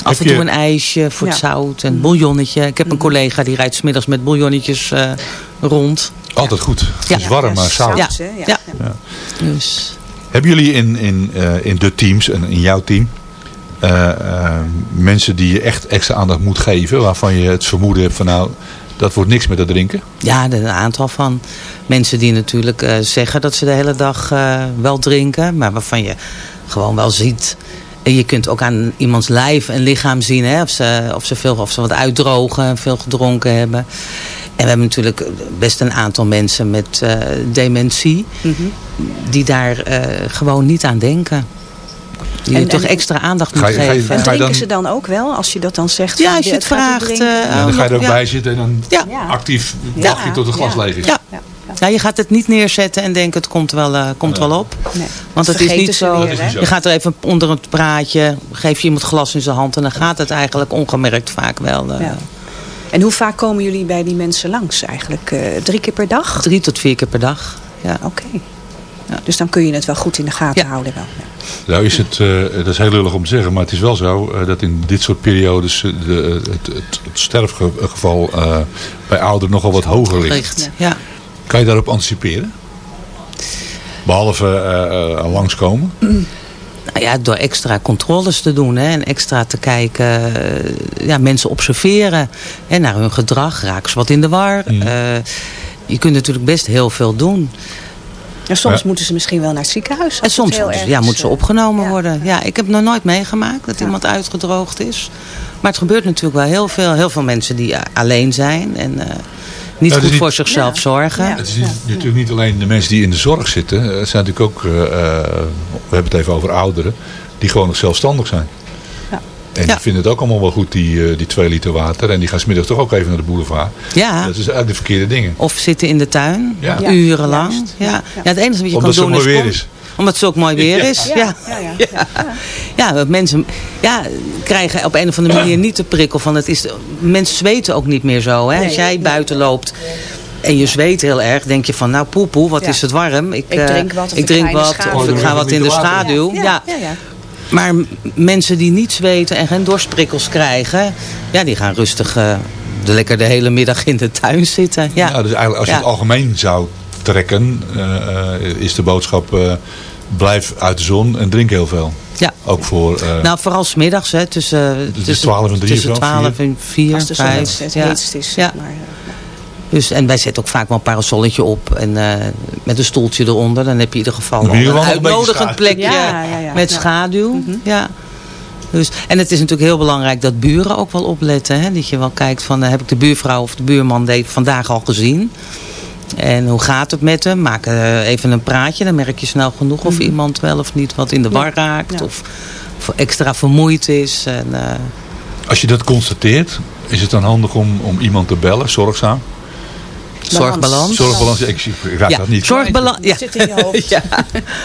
S7: Af en toe een ijsje voor het ja. zout, een bouillonnetje. Ik heb een collega die rijdt smiddags met bouillonnetjes uh, rond.
S2: Altijd goed. Het ja. is warm, maar zout.
S7: Ja. ja. ja. Dus.
S2: Hebben jullie in, in, uh, in de teams en in jouw team uh, mensen die je echt extra aandacht moet geven, waarvan je het vermoeden hebt van nou, dat wordt niks met het drinken?
S7: Ja, een aantal van mensen die natuurlijk zeggen dat ze de hele dag wel drinken, maar waarvan je gewoon wel ziet je kunt ook aan iemands lijf en lichaam zien hè, of, ze, of, ze veel, of ze wat uitdrogen en veel gedronken hebben. En we hebben natuurlijk best een aantal mensen met eh, dementie.
S4: Mhm.
S7: Die daar eh, gewoon niet aan denken. Die
S4: En-
S7: je toch
S4: en-
S7: extra aandacht moet
S2: ga je-
S7: geven.
S4: En
S2: Ga je
S4: drinken
S2: dan-
S4: ze dan ook wel, als je dat dan zegt?
S7: Ja, als je het vraagt, eh,
S2: Ja, dan ga je er ook
S7: Ja.
S2: bij zitten en dan
S7: Ja.
S2: Actief
S4: Ja.
S2: wacht je tot het glas
S4: Ja.
S2: leeg is.
S7: Ja.
S4: Ja.
S7: Je gaat het niet neerzetten en denken het komt wel, eh, komt wel op.
S4: Nee.
S7: Want het is niet zo.
S4: weer,
S2: Dat is niet zo.
S7: Je gaat er even onder het praatje, geef je iemand glas in zijn hand en dan gaat het eigenlijk ongemerkt vaak wel. eh,
S4: Ja. En hoe vaak komen jullie bij die mensen langs eigenlijk? Eh, drie keer per dag?
S7: Drie tot vier keer per dag. Ja.
S4: Oké. Ja, dus dan kun je het wel goed in de gaten
S7: Ja.
S4: houden wel. Ja.
S2: Nou is het, eh, dat is heel lullig om te zeggen, maar het is wel zo eh, dat in dit soort periodes de, het, het, het sterfgeval eh, bij ouderen nogal wat hoger ligt.
S7: Ligt. Ja.
S2: Kan je daarop anticiperen? Behalve eh, eh, langskomen?
S7: Nou ja, door extra controles te doen hè, en extra te kijken, ja, mensen observeren hè, naar hun gedrag, raken ze wat in de war.
S2: Mm.
S7: Eh, je kunt natuurlijk best heel veel doen.
S4: En soms
S2: Ja.
S4: moeten ze misschien wel naar het ziekenhuis.
S7: En soms moeten ze- ja, moeten ze opgenomen
S4: ja.
S7: worden. Ja, ik heb nog nooit meegemaakt dat
S4: Ja.
S7: iemand uitgedroogd is. Maar het gebeurt natuurlijk wel heel veel. Heel veel mensen die alleen zijn en eh, niet
S2: het is
S7: goed
S2: niet-
S7: voor zichzelf
S4: Ja.
S7: zorgen.
S4: Ja.
S2: Het is niet- natuurlijk niet alleen de mensen die in de zorg zitten. Het zijn natuurlijk ook, eh, eh, we hebben het even over ouderen, die gewoon nog zelfstandig zijn.
S4: Ja.
S2: En
S7: Ja.
S2: die vinden het ook allemaal wel goed, die, eh, die twee liter water. En die gaan smiddag toch ook even naar de boulevard.
S7: Ja.
S2: Dat is eigenlijk de verkeerde dingen.
S7: Of zitten in de tuin,
S2: Ja.
S4: Ja,
S7: urenlang. Ja.
S4: Ja.
S7: Ja. het enige wat je
S2: Omdat
S7: kan
S2: het zo
S7: doen
S2: mooi
S7: is...
S2: weer
S7: kom-
S2: is.
S7: Omdat het zo ook mooi weer is.
S4: Ja,
S7: Ja.
S4: ja, ja, ja.
S7: Ja, dat mensen ja, krijgen op een of andere manier niet de prikkel van het is. Mensen zweten ook niet meer zo. Hè? Als jij
S4: nee.
S7: buiten loopt en je zweet heel erg, denk je van nou poe poe, wat
S4: Ja.
S7: is het warm. Ik,
S4: Ik
S7: eh,
S4: drink wat of
S7: ik drink wat of ik ga wat in de schaduw.
S4: Ja,
S7: Ja.
S4: ja, ja.
S7: Maar mensen die niet zweten en geen dorstprikkels krijgen, ja, die gaan rustig eh, de lekker de hele middag in de tuin zitten. Ja.
S2: Ja, dus eigenlijk als je
S7: Ja.
S2: het algemeen zou trekken, eh, eh, is de boodschap eh, blijf uit de zon en drink heel veel.
S7: Ja.
S2: Ook voor... eh,
S7: Nou, vooral smiddags, hè, tussen,
S2: is
S7: tussen
S2: 12 en 3
S7: tussen
S2: of zo,
S7: 12 en 4,
S4: Als de zon
S7: 5.
S4: het, het
S7: ja.
S4: heetst is.
S7: Ja.
S4: Maar,
S7: Dus, en wij zetten ook vaak wel een parasolletje op. En eh, met een stoeltje eronder. Dan heb je in ieder geval een
S2: een
S7: uitnodigend plekje
S4: Ja, ja, ja.
S7: met
S4: Ja.
S7: schaduw. Ja. Dus, en het is natuurlijk heel belangrijk dat buren ook wel opletten. Hè? Dat je wel kijkt van, heb ik de buurvrouw of de buurman vandaag al gezien? En hoe gaat het met hem? Maak eh, even een praatje. Dan merk je snel genoeg of iemand wel of niet wat in de war raakt.
S4: Mhm. Ja.
S7: Of, of extra vermoeid is. En, eh,
S2: Als je dat constateert, is het dan handig om, om iemand te bellen, zorgzaam?
S7: zorgbalans.
S2: Zorgbalans, ik, ik raak
S7: Ja,
S2: dat niet
S7: zorgbalans. Ja.
S4: Het zit in je hoofd.
S7: ja.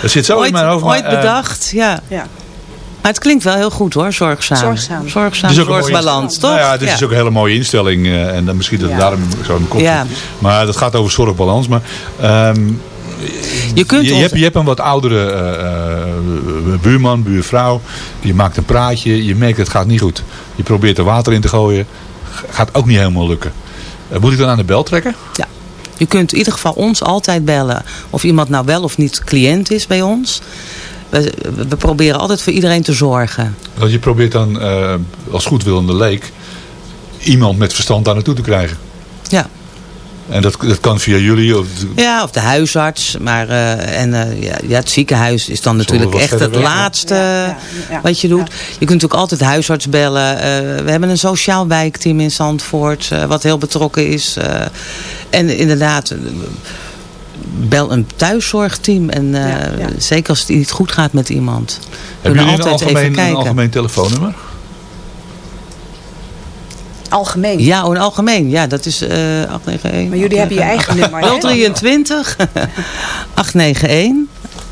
S2: Dat zit zo
S7: ooit,
S2: in mijn hoofd.
S7: ooit
S2: maar, eh,
S7: bedacht, ja.
S4: Ja.
S7: Maar het klinkt wel heel goed hoor, zorgzaam.
S4: Zorgzaam.
S7: Zorgzaam, zorgbalans, toch?
S2: Nou ja, dit is ook een hele mooie instelling. eh, en dan misschien dat het
S4: Ja.
S2: daarom zo in mijn kop
S7: Ja.
S2: zit. Maar dat gaat over zorgbalans. Maar ehm,
S7: Je kunt
S2: je, hebt, je hebt een wat oudere eh, eh, buurman, buurvrouw. Je maakt een praatje. Je merkt het gaat niet goed. Je probeert er water in te gooien. Gaat ook niet helemaal lukken. Moet ik dan aan de bel trekken?
S7: Ja. Je kunt in ieder geval ons altijd bellen. Of iemand nou wel of niet cliënt is bij ons. We, we proberen altijd voor iedereen te zorgen.
S2: Want je probeert dan eh, als goedwillende leek iemand met verstand daar naartoe te krijgen.
S7: Ja.
S2: En dat, dat kan via jullie. Of,
S7: Ja, of de huisarts. Maar, eh, en eh, ja, ja, het ziekenhuis is dan natuurlijk echt het
S2: weg,
S7: laatste
S4: Ja, ja, ja.
S7: wat je doet.
S4: Ja.
S7: Je kunt natuurlijk altijd de huisarts bellen. Eh, we hebben een sociaal wijkteam in Zandvoort. eh, wat heel betrokken is. Eh, en inderdaad... eh, Bel een thuiszorgteam. En eh,
S4: Ja, ja.
S7: zeker als het niet goed gaat met iemand.
S2: hebben jullie een
S7: altijd even
S2: algemeen, een
S7: kijken.
S2: algemeen telefoonnummer?
S4: Algemeen.
S7: Ja, oh, in algemeen. Ja, dat is eh 891.
S4: Maar jullie hebben je eigen nummer. hè?
S7: 023 891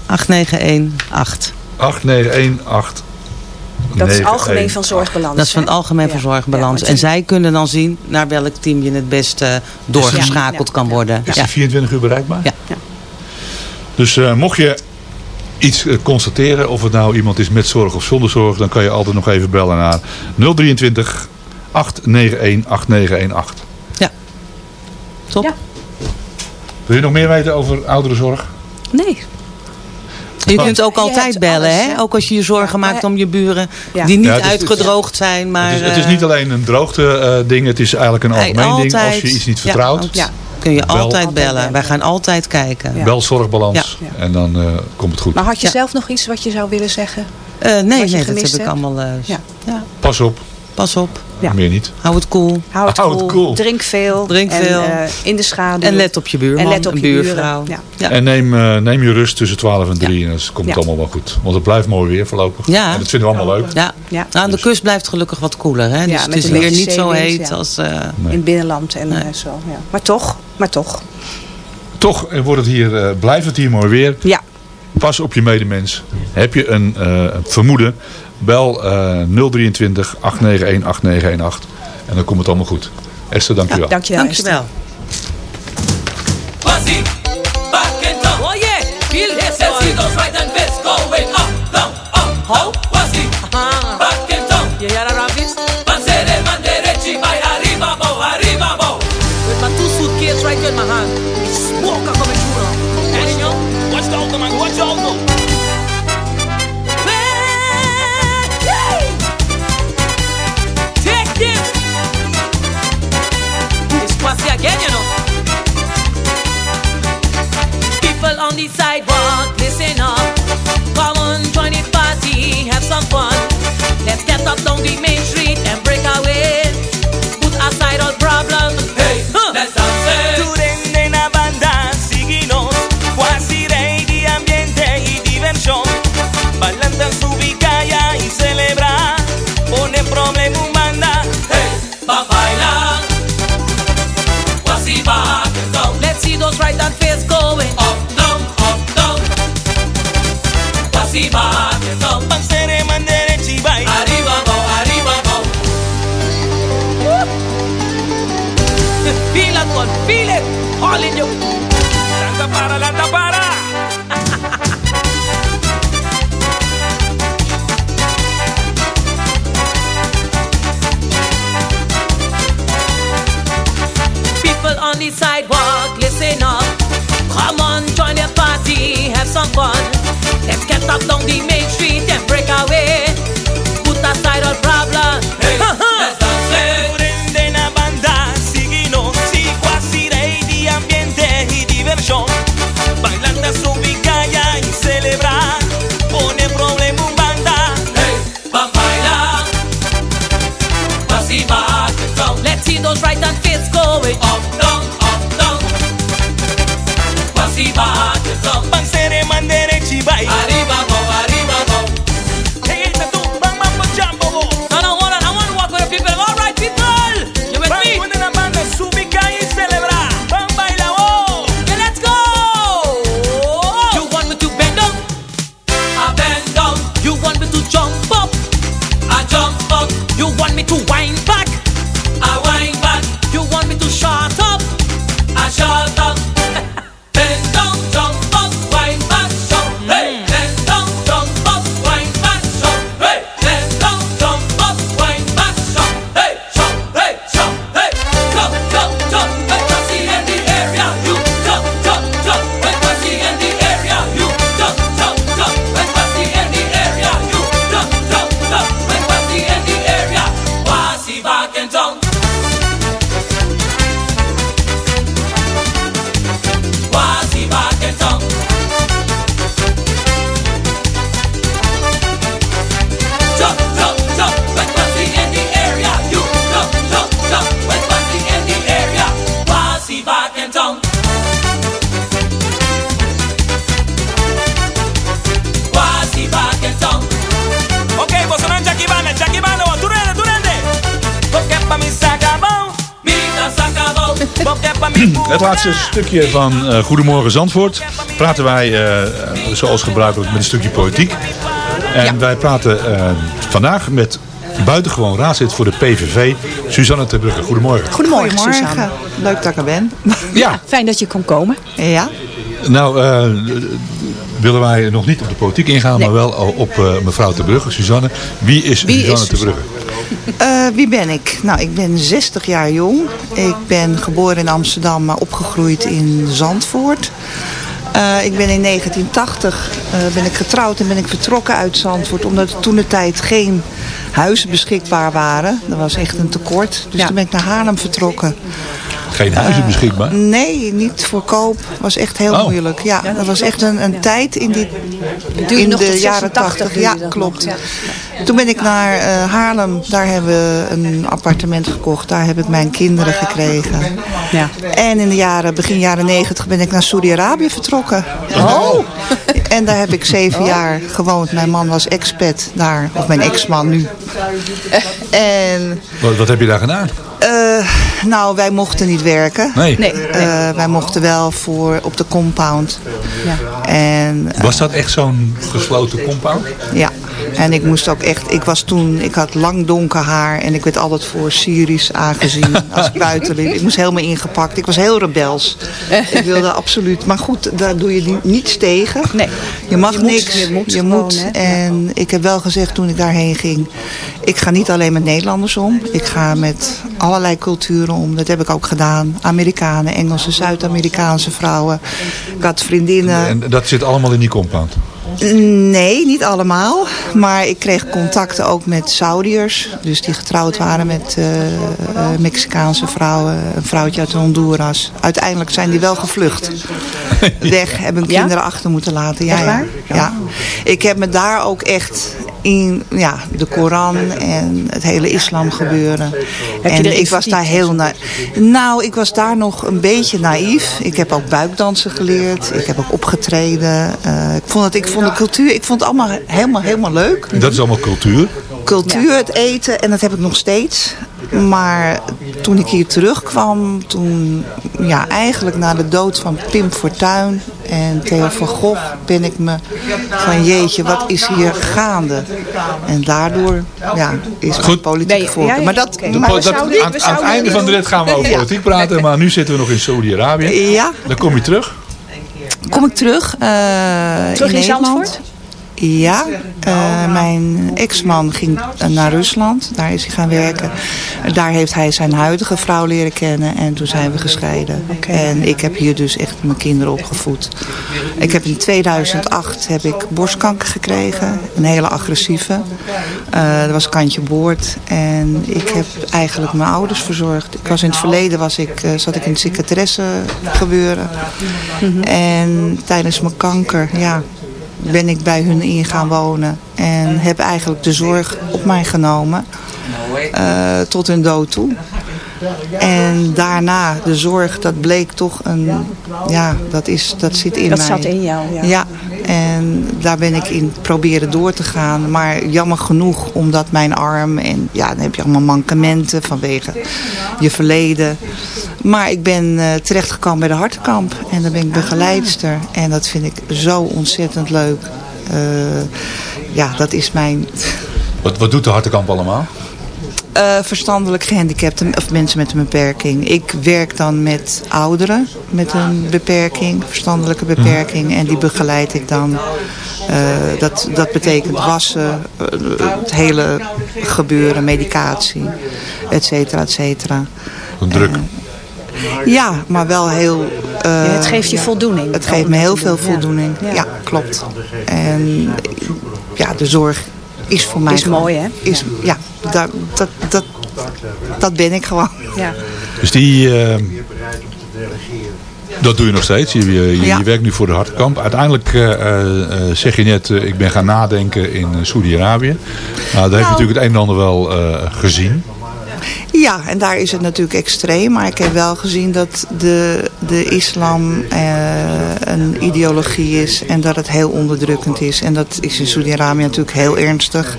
S7: 8918.
S2: 8918.
S4: Dat is algemeen van zorgbalans.
S7: Dat is van het algemeen
S4: Ja.
S7: verzorgbalans.
S4: Ja,
S7: en zij kunnen dan zien naar welk team je het beste doorgeschakeld
S4: Ja.
S7: kan worden.
S2: Is
S7: Ja.
S2: die 24 uur bereikbaar?
S7: Ja.
S4: Ja.
S2: Dus eh, mocht je iets eh, constateren, of het nou iemand is met zorg of zonder zorg, dan kan je altijd nog even bellen naar 023 891 8918.
S7: Top.
S4: Ja.
S2: Wil je nog meer weten over ouderenzorg?
S4: Nee.
S7: Je kunt ook altijd bellen,
S4: alles,
S7: hè? Ook als je je zorgen
S4: Ja,
S7: maakt om je buren
S4: Ja.
S7: die niet
S2: Ja, is-
S7: uitgedroogd zijn. Maar,
S2: het, is, het is
S7: eh,
S2: niet alleen een droogte eh, ding, het is eigenlijk een algemeen ding. Als je iets niet
S7: ja,
S2: vertrouwt,
S4: Ja.
S7: Kun je
S2: Bel.
S7: altijd bellen.
S4: bellen.
S7: Wij gaan altijd kijken.
S4: Ja.
S2: bel zorgbalans
S4: Ja.
S2: en dan eh, komt het goed.
S4: Maar had je
S7: Ja.
S4: zelf nog iets wat je zou willen zeggen?
S7: Eh, nee, nee dat heb ik allemaal... eh,
S4: Ja.
S7: ja,
S2: Pas op.
S7: pas op.
S4: Ja.
S2: Meer niet.
S8: Hou het cool.
S4: Hou het,
S2: Hou het
S4: cool.
S2: cool.
S4: Drink veel.
S8: Drink
S4: en,
S8: veel.
S4: eh, in de schaduw.
S8: En let op je buurman,
S4: En let op je
S8: buurvrouw.
S4: Ja.
S8: Ja.
S2: En neem, eh, neem je rust tussen 12 en 3 en dan komt het
S4: Ja.
S2: allemaal wel goed. Want het blijft mooi weer voorlopig.
S8: Ja.
S2: En dat vinden we allemaal leuk.
S8: Ja.
S4: Ja.
S8: Nou, aan de kust blijft het gelukkig wat koeler. Hè? Dus
S4: Ja,
S8: het
S4: met
S8: is
S4: een
S8: weer niet zo heet
S4: ja.
S8: als... eh,
S4: In het binnenland en
S8: Nee.
S4: zo. Ja. Maar toch, maar toch.
S2: Toch wordt het hier, eh, blijft het hier mooi weer.
S4: Ja,
S2: Pas op je medemens. Heb je een eh, een vermoeden, bel eh 023 891 8918 en dan komt het allemaal goed. Esther, dankjewel.
S4: dankjewel. Esther.
S8: dankjewel.
S2: Laatste stukje van eh, Goedemorgen Zandvoort praten wij eh, eh, zoals gebruikelijk met een stukje politiek. En wij praten eh, vandaag met buitengewoon raadslid voor de PVV, Suzanne Terbrugge. Goedemorgen.
S4: Goedemorgen, Suzanne.
S9: Leuk dat ik er ben.
S2: Ja,
S4: Fijn dat je kon komen.
S9: Ja.
S2: nou eh, willen wij nog niet op de politiek ingaan, maar wel op eh, mevrouw Terbrugge, Suzanne. Wie is
S9: Wie is
S2: Suzanne
S9: Suzanne?
S2: Terbrugge?
S9: Eh, wie ben ik? Nou, ik ben 60 jaar jong. Ik ben geboren in Amsterdam, maar opgegroeid in Zandvoort. Eh, ik ben in 1980 eh, ben ik getrouwd en ben ik vertrokken uit Zandvoort. Omdat er toen de tijd geen huizen beschikbaar waren. Dat was echt een tekort. Dus toen ben ik naar Haarlem vertrokken.
S2: Geen huizen beschikbaar?
S9: Nee, niet voor koop. was echt heel
S2: Oh.
S9: moeilijk. Ja, dat was echt een, een tijd in, die, in
S4: nog
S9: de jaren
S4: 86
S9: tachtig.
S4: duurde
S9: Ja,
S4: dat
S9: klopt. Toen ben ik naar eh, Haarlem. Daar hebben we een appartement gekocht. Daar heb ik mijn kinderen gekregen.
S4: Ja.
S9: En in de jaren, begin jaren negentig ben ik naar Saudi-Arabië vertrokken. Oh! En daar heb ik zeven jaar gewoond. Mijn man was expat daar. Of mijn ex-man nu. En
S2: Wat, wat heb je daar gedaan?
S9: Eh, nou, wij mochten niet werken.
S2: Nee. Nee.
S9: Eh, wij mochten wel voor op de compound. En, eh,
S2: Was dat echt zo'n gesloten compound?
S9: ja, en ik moest ook echt, ik was toen, ik had lang donker haar en ik werd altijd voor Syrisch aangezien als ik buiten liep. Ik moest helemaal ingepakt. Ik was heel rebels. Ik wilde absoluut, maar goed, daar doe je ni- niets tegen.
S4: Nee.
S9: Je mag
S4: Je moet-
S9: niks.
S4: je moet
S9: je
S4: gewoon,
S9: moet.
S4: hè?
S9: En ik heb wel gezegd toen ik daarheen ging, ik ga niet alleen met Nederlanders om. Ik ga met allerlei culturen om. Dat heb ik ook gedaan. Amerikanen, Engelse, Zuid-Amerikaanse vrouwen. Ik had vriendinnen.
S2: En dat zit allemaal in die compound?
S9: Nee, niet allemaal. Maar ik kreeg contacten ook met Saudiërs. Dus die getrouwd waren met eh, eh, Mexicaanse vrouwen. Een vrouwtje uit Honduras. Uiteindelijk zijn die wel gevlucht. Weg, hebben
S4: Ja?
S9: kinderen achter moeten laten. Ja, ja. Ik heb me daar ook echt in ja, de Koran en het hele islam gebeuren. En ik was daar heel na Nou, ik was daar nog een beetje naïef. Ik heb ook buikdansen geleerd. Ik heb ook opgetreden. Eh, ik, vond het, ik vond de cultuur, ik vond het allemaal helemaal, helemaal leuk.
S2: Dat is allemaal cultuur.
S9: Cultuur, het eten en dat heb ik nog steeds. Maar toen ik hier terugkwam, toen ja, eigenlijk na de dood van Pim Fortuyn en Theo van Gogh ben ik me van jeetje, wat is hier gaande? En daardoor ja, is mijn
S2: Goed.
S9: politieke voorkeur. Maar dat, maar
S2: dat- aan, aan het einde van de rit gaan we over politiek praten. Maar nu zitten we nog in Saudi-Arabië.
S9: Ja.
S2: Dan kom je terug.
S9: Kom ik terug, eh,
S4: Terug in
S9: Nederland.
S4: Zandvoort?
S9: Ja, mijn ex-man ging naar Rusland. Daar is hij gaan werken. Daar heeft hij zijn huidige vrouw leren kennen. En toen zijn we gescheiden. En ik heb hier dus echt mijn kinderen opgevoed. Ik heb in 2008 heb ik borstkanker gekregen. Een hele agressieve. Eh dat was kantje boord. En ik heb eigenlijk mijn ouders verzorgd. Ik was in het verleden was ik, eh, zat ik in het secretaresse gebeuren. En tijdens mijn kanker, ja, ben ik bij hun in gaan wonen. En heb eigenlijk de zorg op mij genomen. eh, tot hun dood toe. En daarna, de zorg, dat bleek toch een... Ja, dat, is, dat zit in
S4: Dat
S9: mij.
S4: zat in jou, ja.
S9: Ja, en daar ben ik in proberen door te gaan. Maar jammer genoeg, omdat mijn arm... En ja, dan heb je allemaal mankementen vanwege je verleden. Maar ik ben eh, terechtgekomen bij de Hartenkamp. En daar ben ik begeleidster. En dat vind ik zo ontzettend leuk. Eh, ja, dat is mijn...
S2: Wat, wat doet de Hartenkamp allemaal?
S9: Eh, verstandelijk gehandicapten of mensen met een beperking. Ik werk dan met ouderen met een beperking, verstandelijke beperking. En die begeleid ik dan. Eh, dat, dat betekent wassen, eh, het hele gebeuren, medicatie, et cetera, et cetera.
S2: Een druk.
S9: Ja, maar wel heel... eh,
S4: Ja, het geeft je voldoening.
S9: Het geeft me heel veel voldoening.
S4: Ja.
S9: Ja, klopt. En ja, de zorg is voor mij...
S4: Is
S9: gewoon-
S4: mooi, hè?
S9: Is, ja, daar, dat, dat, dat ben ik gewoon.
S4: Ja.
S2: Dus die... eh, dat doe je nog steeds. Je, je, je-
S9: Ja.
S2: je werkt nu voor de Hartenkamp. Uiteindelijk eh, eh, zeg je net, ik ben gaan nadenken in Saudi-Arabië. Nou, daar heb je natuurlijk het een en ander wel eh, gezien.
S9: Ja, en daar is het natuurlijk extreem. Maar ik heb wel gezien dat de, de islam eh, een ideologie is. En dat het heel onderdrukkend is. En dat is in Saudi-Arabië natuurlijk heel ernstig.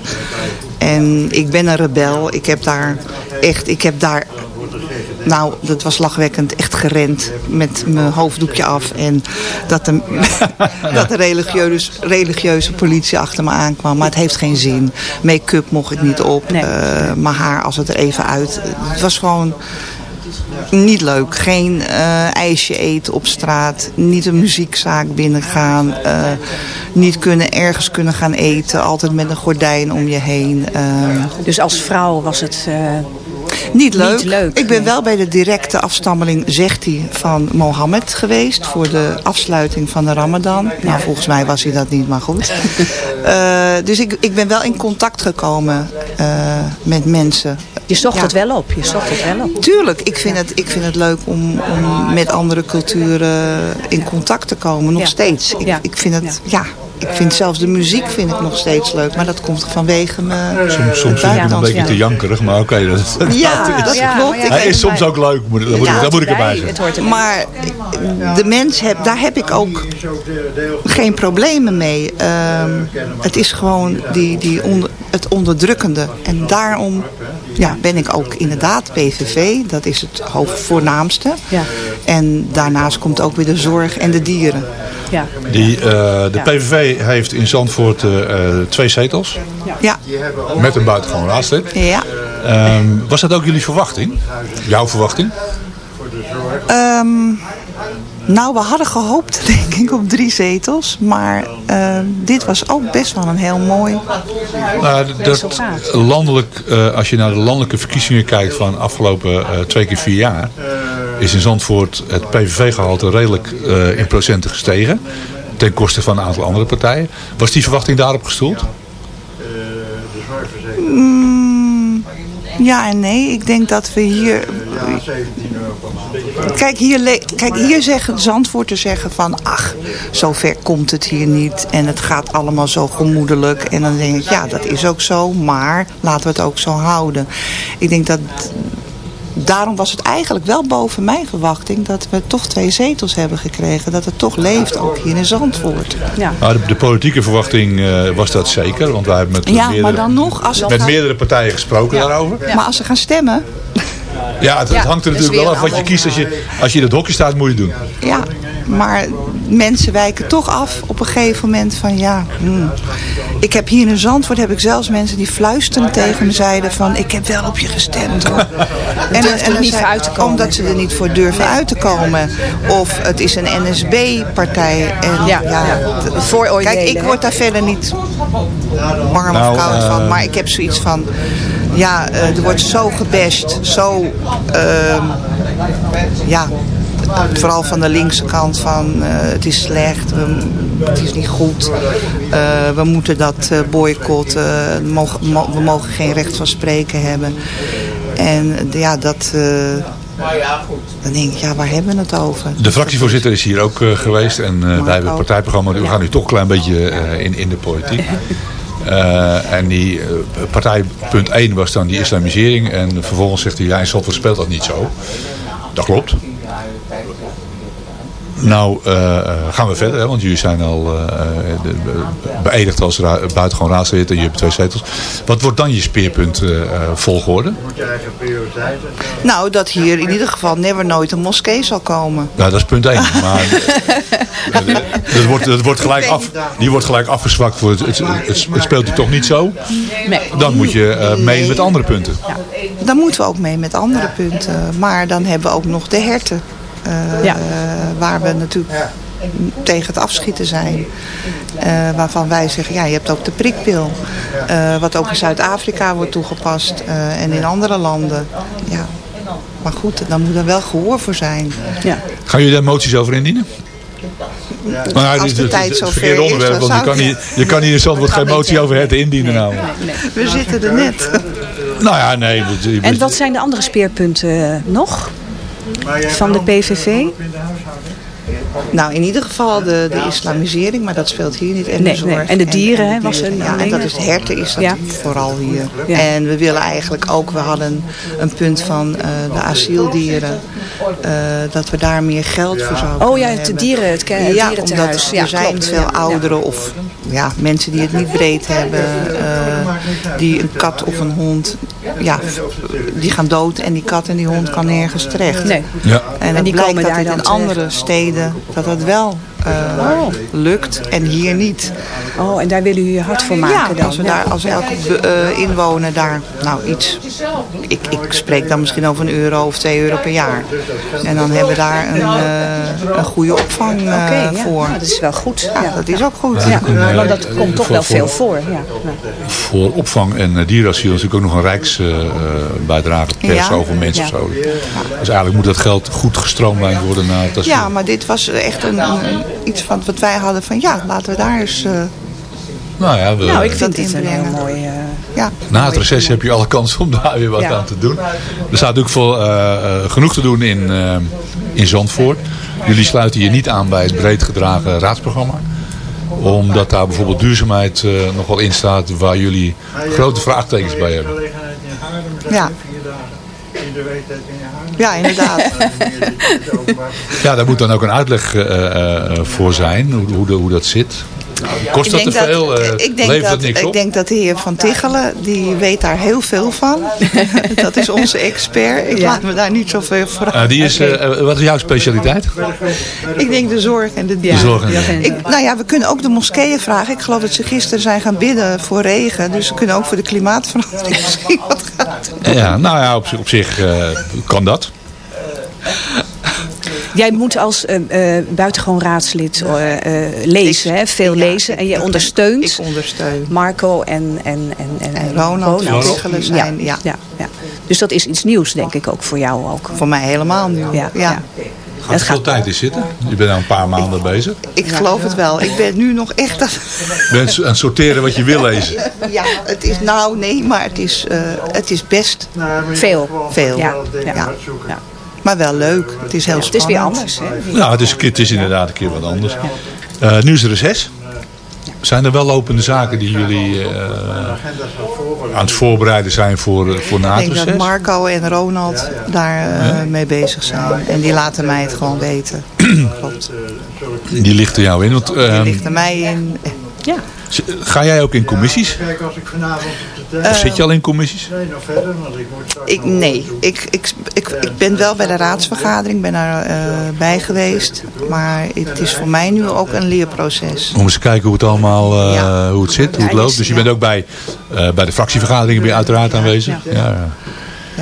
S9: En ik ben een rebel. Ik heb daar echt, ik heb daar... Nou, dat was lachwekkend. Echt gerend met mijn hoofddoekje af. En dat de, dat de religieuze, religieuze politie achter me aankwam. Maar het heeft geen zin. Make-up mocht ik niet op. Eh, mijn haar als het er even uit. Het was gewoon niet leuk. Geen eh, ijsje eten op straat. Niet een muziekzaak binnengaan. eh, niet kunnen ergens kunnen gaan eten. Altijd met een gordijn om je heen. eh.
S4: Dus als vrouw was het...
S9: Niet leuk. Ik ben wel bij de directe afstammeling, zegt hij, van Mohammed geweest. Voor de afsluiting van de Ramadan. Nou, volgens mij was hij dat niet, maar goed. Eh, dus ik, ik ben wel in contact gekomen eh, met mensen.
S4: Je zocht
S9: Ja.
S4: het wel op. Je zocht het wel op.
S9: Tuurlijk, ik vind het, ik vind het leuk om, om met andere culturen in contact te komen. Nog
S4: Ja.
S9: steeds. Ik,
S4: Ja.
S9: ik vind het, ja. Ik vind zelfs de muziek vind ik nog steeds leuk. Maar dat komt vanwege mijn
S2: Soms, soms vind ik hem een beetje
S9: ja.
S2: te jankerig, maar oké. dat,
S9: Ja, dat
S4: Ja,
S9: klopt.
S4: maar ja,
S9: Ik
S2: Hij is soms
S9: het.
S2: ook leuk, moet, dat moet, dat moet ik erbij
S4: bij,
S2: zeggen.
S4: het.
S9: Maar de mens, heb, daar heb ik ook geen problemen mee. Ehm, het is gewoon die, die onder, het onderdrukkende. En daarom ja, ben ik ook inderdaad PVV. Dat is het voornaamste.
S4: Ja.
S9: En daarnaast komt ook weer de zorg en de dieren.
S4: Ja.
S2: Die, eh, de PVV heeft in Zandvoort eh, eh, twee zetels.
S9: Ja.
S2: Met een buitengewoon raadslid.
S9: Ja.
S2: Ehm, was dat ook jullie verwachting? Jouw verwachting?
S9: Ehm, nou, we hadden gehoopt, denk ik, op drie zetels. Maar ehm, dit was ook best wel een heel mooi...
S2: Nou, dat landelijk, eh, als je naar de landelijke verkiezingen kijkt van afgelopen eh, twee keer vier jaar, is in Zandvoort het PVV-gehalte redelijk eh, in procenten gestegen. Ten koste van een aantal andere partijen. Was die verwachting daarop gestoeld?
S9: Mm, ja en nee. Ik denk dat we hier... Kijk, hier, kijk, hier zeggen Zandvoorters zeggen van... ach, zover komt het hier niet. En het gaat allemaal zo gemoedelijk. En dan denk ik, ja, dat is ook zo. Maar laten we het ook zo houden. Ik denk dat... Daarom was het eigenlijk wel boven mijn verwachting... dat we toch twee zetels hebben gekregen. Dat het toch leeft, ook hier in Zandvoort.
S4: Ja.
S2: Nou, de, de politieke verwachting eh, was dat zeker. Want wij hebben met,
S9: Ja,
S2: meerdere,
S9: maar dan nog, als
S2: met
S9: gaan-
S2: meerdere partijen gesproken daarover.
S9: Maar als ze gaan stemmen...
S2: Ja, het, het
S9: Ja,
S2: hangt er natuurlijk wel af wat je kiest. Als je, als je in het hokje staat, moet je het doen.
S9: Ja, maar mensen wijken toch af op een gegeven moment van ja. hmm. Ik heb hier in Zandvoort heb ik zelfs mensen die fluisterend tegen me zeiden van ik heb wel op je gestemd hoor. En, dan
S4: niet
S9: zei-
S4: voor uit te komen.
S9: Omdat ze er niet voor durven uit te komen. Of het is een NSB-partij. En
S4: Ja,
S9: ja,
S4: ja.
S9: Kijk, ik word daar verder niet warm
S2: Nou,
S9: of koud
S2: eh,
S9: van. Maar ik heb zoiets van, ja, eh, er wordt zo gebashed. Zo, ehm, ja, vooral van de linkse kant van eh, het is slecht, we, het is niet goed. eh, we moeten dat boycotten, we mogen, mo- we mogen geen recht van spreken hebben. En ja, dat... dan denk ik, ja, waar hebben we het over?
S2: De fractievoorzitter is hier ook geweest. En wij hebben het partijprogramma. We gaan nu toch een klein beetje in, in de politiek. Eh, en die eh, partij punt 1 was dan die islamisering. En vervolgens zegt hij, ja, in speelt dat niet zo. Dat klopt. Nou eh, eh, gaan we verder, hè, want jullie zijn al eh, beëdigd als ra buitengewoon raadslid en je hebt twee zetels. Wat wordt dan je speerpunt eh, eh, volgorde?
S9: Nou, dat hier in ieder geval never nooit een moskee zal komen.
S2: Nou, dat is punt 1. Maar dat wordt, dat wordt gelijk af, die wordt gelijk afgezwakt. Voor het, het, het, het speelt er toch niet zo.
S4: Nee.
S2: Dan moet je eh, mee met andere punten.
S9: Dan moeten we ook mee met andere punten. Maar dan hebben we ook nog de herten. Eh,
S4: Ja.
S9: Waar we natuurlijk tegen het afschieten zijn. Eh, waarvan wij zeggen, ja, je hebt ook de prikpil. Eh, wat ook in Zuid-Afrika wordt toegepast. eh, en in andere landen. Ja. Maar goed, dan moet er wel gehoor voor zijn.
S4: Ja.
S2: Gaan jullie daar moties over indienen? Nou, ja,
S9: Als de
S2: dit-
S9: tijd zover
S2: verkeerde
S9: is,
S2: onderwerp, want je kan, hier, je kan hier in Zandvoort geen motie over het indienen namelijk.
S9: We zitten er net.
S2: Nou ja, nee.
S4: En wat zijn de andere speerpunten nog van de PVV?
S9: Nou, in ieder geval de, de islamisering, maar dat speelt hier niet. En
S4: Nee,
S9: de zorg.
S4: nee. En de dieren, hè, was
S9: dieren.
S4: een
S9: Ja, en dat is de herten is dat
S4: Ja.
S9: vooral hier.
S4: Ja.
S9: En we willen eigenlijk ook, we hadden een punt van eh, de asieldieren. eh, dat we daar meer geld voor zouden
S4: Oh ja, het
S9: hebben.
S4: dieren, het ke- het
S9: ja, omdat
S4: Ja,
S9: er zijn
S4: klopt.
S9: veel ouderen of ja, mensen die het niet breed hebben. eh, die een kat of een hond, ja, die gaan dood. En die kat en die hond kan nergens terecht.
S4: Nee.
S2: Ja.
S9: En,
S4: En
S9: het
S4: die
S9: blijkt
S4: komen
S9: dat
S4: daar
S9: in
S4: terecht.
S9: andere steden dat het wel eh, eh, lukt en hier niet.
S4: Oh, en daar willen jullie je hard voor maken
S9: ja,
S4: dan?
S9: als, we daar, als elke eh, inwoner daar, nou iets, ik, ik spreek dan misschien over een euro of twee euro per jaar. En dan hebben we daar een, eh, een goede opvang
S4: Oké, ja.
S9: voor.
S4: Nou, dat is wel goed.
S9: Ja, dat is ook goed.
S4: Ja,
S2: Ja.
S4: want dat komt toch
S2: Voor-
S4: wel veel voor. Ja.
S2: Voor opvang en uh, dierenasiel is natuurlijk ook nog een rijksbijdrage per
S9: Ja.
S2: zoveel mensen
S9: Ja.
S2: of zo. Dus eigenlijk moet dat geld goed gestroomlijnd worden naar het asiel.
S9: Ja, maar dit was echt een, een- iets van wat wij hadden van ja, laten we daar eens... eh,
S2: Nou ja, we,
S4: Nou, ik vind
S9: dat
S4: het een heel
S9: inbrengen.
S4: mooi... eh,
S9: ja.
S2: na het reces heb je alle kans om daar weer wat
S4: Ja.
S2: aan te doen. Er staat natuurlijk veel, eh, eh, genoeg te doen in, in Zandvoort. Jullie sluiten je niet aan bij het breed gedragen raadsprogramma omdat daar bijvoorbeeld duurzaamheid eh, nog wel in staat waar jullie grote vraagtekens bij hebben.
S9: Ja. Ja, inderdaad.
S2: Ja, daar moet dan ook een uitleg eh, eh, voor zijn, hoe, hoe dat zit. Kost
S9: Ik
S2: dat te veel? Eh,
S9: ik denk dat,
S2: niks
S9: ik
S2: op?
S9: denk dat de heer Van Tichelen, die weet daar heel veel van. dat is onze expert. Ik
S4: Ja.
S9: laat me daar niet zoveel voor
S2: Eh, die is, eh, wat is jouw specialiteit?
S9: Ik denk de zorg en de dieren.
S2: en de.
S9: Ik, nou ja, we kunnen ook de moskeeën vragen. Ik geloof dat ze gisteren zijn gaan bidden voor regen. Dus we kunnen ook voor de klimaatverandering misschien wat gaan doen.
S2: Ja, nou ja, op, zich- op zich eh, kan dat.
S4: Jij moet als eh, eh, buitengewoon raadslid eh, eh, lezen, hè? veel lezen. En je ondersteunt
S9: Ik ondersteun.
S4: Marco en, en, en, en,
S9: En Ronald zijn, ja.
S4: ja, ja. Dus dat is iets nieuws, denk ik, ook voor jou ook.
S9: Voor mij helemaal nu.
S4: Ja,
S9: Ja.
S4: ja.
S2: Gaat veel tijd in zitten? Je bent al een paar maanden bezig.
S9: Ik geloof het wel. Ik ben nu nog echt... aan-
S2: Je bent aan het sorteren wat je wil lezen.
S9: Ja, het is nou, nee, maar het is, eh, het is best
S4: Veel.
S9: veel.
S4: Ja, ja.
S9: Ja.
S4: Ja.
S9: Maar wel leuk. Het is heel
S4: Het is
S9: spannend.
S4: weer anders. Hè?
S2: Nou, het is, het is inderdaad een keer wat anders. Eh, nu is er reces. Zijn er wel lopende zaken die jullie eh, aan het voorbereiden zijn voor, eh, voor na
S9: Ik denk dat? Marco en Ronald daar mee bezig zijn. En die laten mij het gewoon weten. Klopt.
S2: Die ligt er jou in. Want,
S9: Die
S2: ehm,
S9: ligt er mij in.
S4: Ja.
S2: ga jij ook in commissies? Zit je al in commissies?
S3: Nee, nog verder, want ik moet straks
S9: Ik, nee, ik, ik, ik, ik ben wel bij de raadsvergadering, ben er eh, bij geweest. Maar het is voor mij nu ook een leerproces.
S2: Om eens te kijken hoe het allemaal eh,
S9: Ja.
S2: hoe het zit, hoe het loopt.
S9: dus-
S2: je bent ook bij, eh, bij de fractievergaderingen ben je uiteraard aanwezig. Ja. Ja.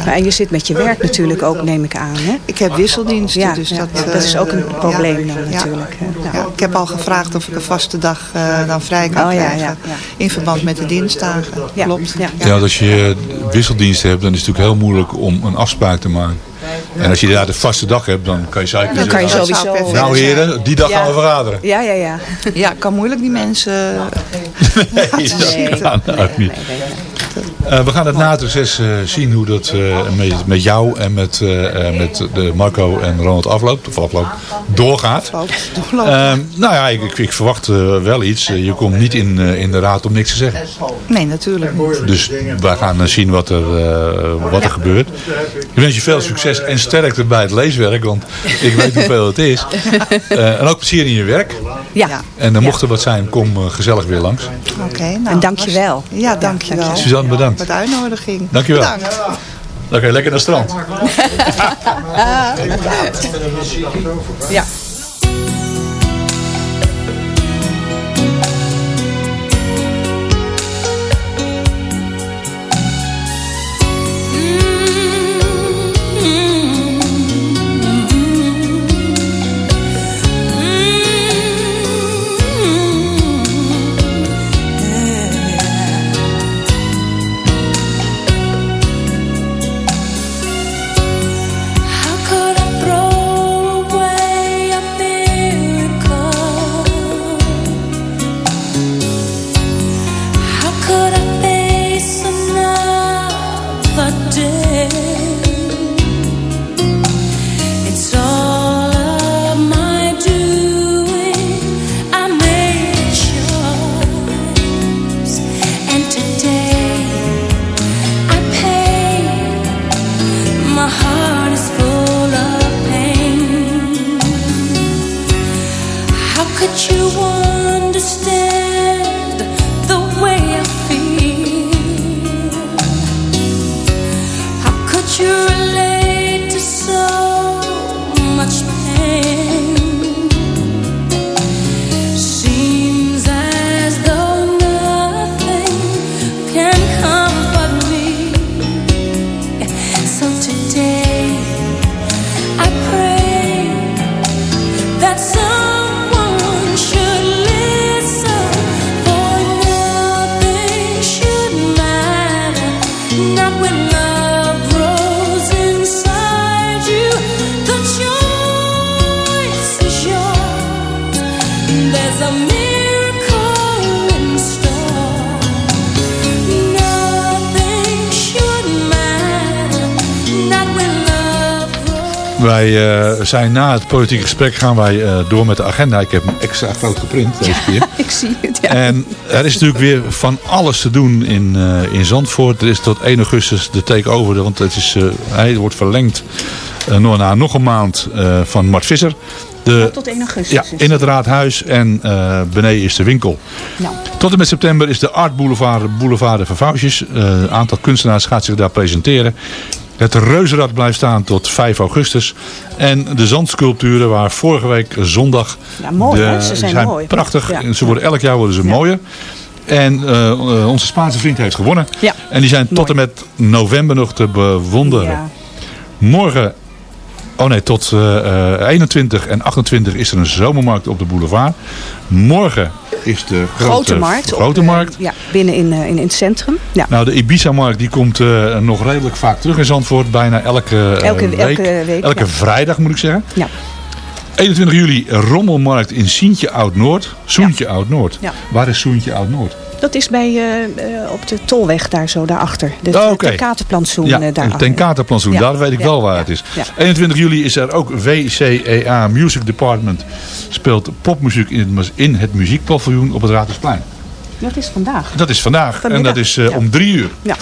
S4: Maar en je zit met je werk natuurlijk ook, neem ik aan. Hè?
S9: Ik heb wisseldiensten,
S4: Ja,
S9: dus
S4: ja,
S9: dat,
S4: dat is ook een
S9: eh,
S4: probleem
S9: ja,
S4: dan
S9: ja.
S4: natuurlijk. hè. Ja.
S9: Ja, ik heb al gevraagd of ik een vaste dag eh, dan vrij kan
S4: Oh,
S9: krijgen.
S4: ja, ja.
S9: In verband met de dinsdagen.
S4: Ja,
S9: Klopt.
S4: ja.
S2: Als je wisseldiensten hebt, dan is het natuurlijk heel moeilijk om een afspraak te maken. En als je daar de vaste dag hebt, dan kan je zeker
S4: Dan kan je sowieso...
S2: Nou heren, die dag
S4: Ja.
S2: gaan we vergaderen.
S4: Ja, ja, ja.
S9: Ja, ik kan moeilijk die mensen...
S2: Nee, dat kan ook niet. Eh, we gaan het na het reces eh, zien hoe dat eh, met, met jou en met, eh, eh, met de Marco en Ronald afloopt. Of afloopt, doorgaat. Ehm, nou ja, ik, ik, ik verwacht eh, wel iets. Je komt niet in, eh, in de raad om niks te zeggen.
S9: Nee, natuurlijk niet.
S2: Dus wij gaan zien wat er, eh, wat er gebeurt. Ik wens je veel succes en sterkte bij het leeswerk, want ik weet hoeveel het is. Eh, en ook plezier in je werk.
S4: Ja.
S2: En uh, mocht er wat zijn, kom uh, gezellig weer langs.
S9: Oké, nou,
S4: En dank je wel.
S9: Ja, dank je wel.
S2: Suzanne, bedankt.
S9: Voor de uitnodiging.
S2: Dank je wel.
S9: Bedankt.
S2: Dan ga je lekker naar het strand.
S4: ja.
S2: Wij eh, zijn na het politieke gesprek gaan wij eh, door met de agenda. Ik heb hem extra groot geprint deze keer.
S4: Ik zie het, ja.
S2: En er is natuurlijk weer van alles te doen in, eh, in Zandvoort. Er is tot 1 augustus de takeover, want het is, hij wordt verlengd nog na nog een maand van Mart Visser. De,
S4: Tot 1 augustus.
S2: ja, in het raadhuis en beneden is de winkel.
S4: Nou,
S2: Tot en met september is de Art Boulevard, Boulevard de Vervouwtjes. Een aantal kunstenaars gaat zich daar presenteren. Het reuzenrad blijft staan tot 5 augustus. En de zandsculpturen waar vorige week zondag...
S4: Ja, mooi,
S2: de-?
S4: Ze zijn mooi.
S2: prachtig.
S4: Ja.
S2: En Ze worden, elk jaar worden ze mooier. En eh, onze Spaanse vriend heeft gewonnen.
S4: Ja.
S2: En die zijn tot en met november nog te bewonderen.
S4: ja.
S2: Morgen, oh nee, tot eh, eh, 21 en 28 is er een zomermarkt op de boulevard. Morgen is de grote,
S4: Grote markt.
S2: Grote
S4: eh,
S2: markt.
S4: ja, binnen in, eh, in, in het centrum. Ja.
S2: Nou, de Ibiza-markt die komt eh, nog redelijk vaak terug in Zandvoort. Bijna elke, eh,
S4: Elke-
S2: week.
S4: elke week,
S2: Elke
S4: ja.
S2: vrijdag moet ik zeggen.
S4: Ja.
S2: 21 juli Rommelmarkt in Sientje Oud-Noord. Soentje Oud-Noord.
S4: Ja.
S2: Waar is Soentje Oud-Noord?
S4: Dat is bij, eh, eh, op de tolweg daar zo, daarachter. De
S2: Oh.
S4: Katerplantsoen
S2: Ja,
S4: eh, daar.
S2: ten Katerplantsoen.
S4: Ja.
S2: Daar weet ik wel waar het is.
S4: Ja.
S2: 21 juli is er ook WCEA Music Department. Speelt popmuziek in het, mu- in het muziekpaviljoen op het Raadhuisplein.
S4: Dat is vandaag.
S2: Dat is vandaag.
S4: Vanmiddag.
S2: En dat is om drie uur.
S4: Ja.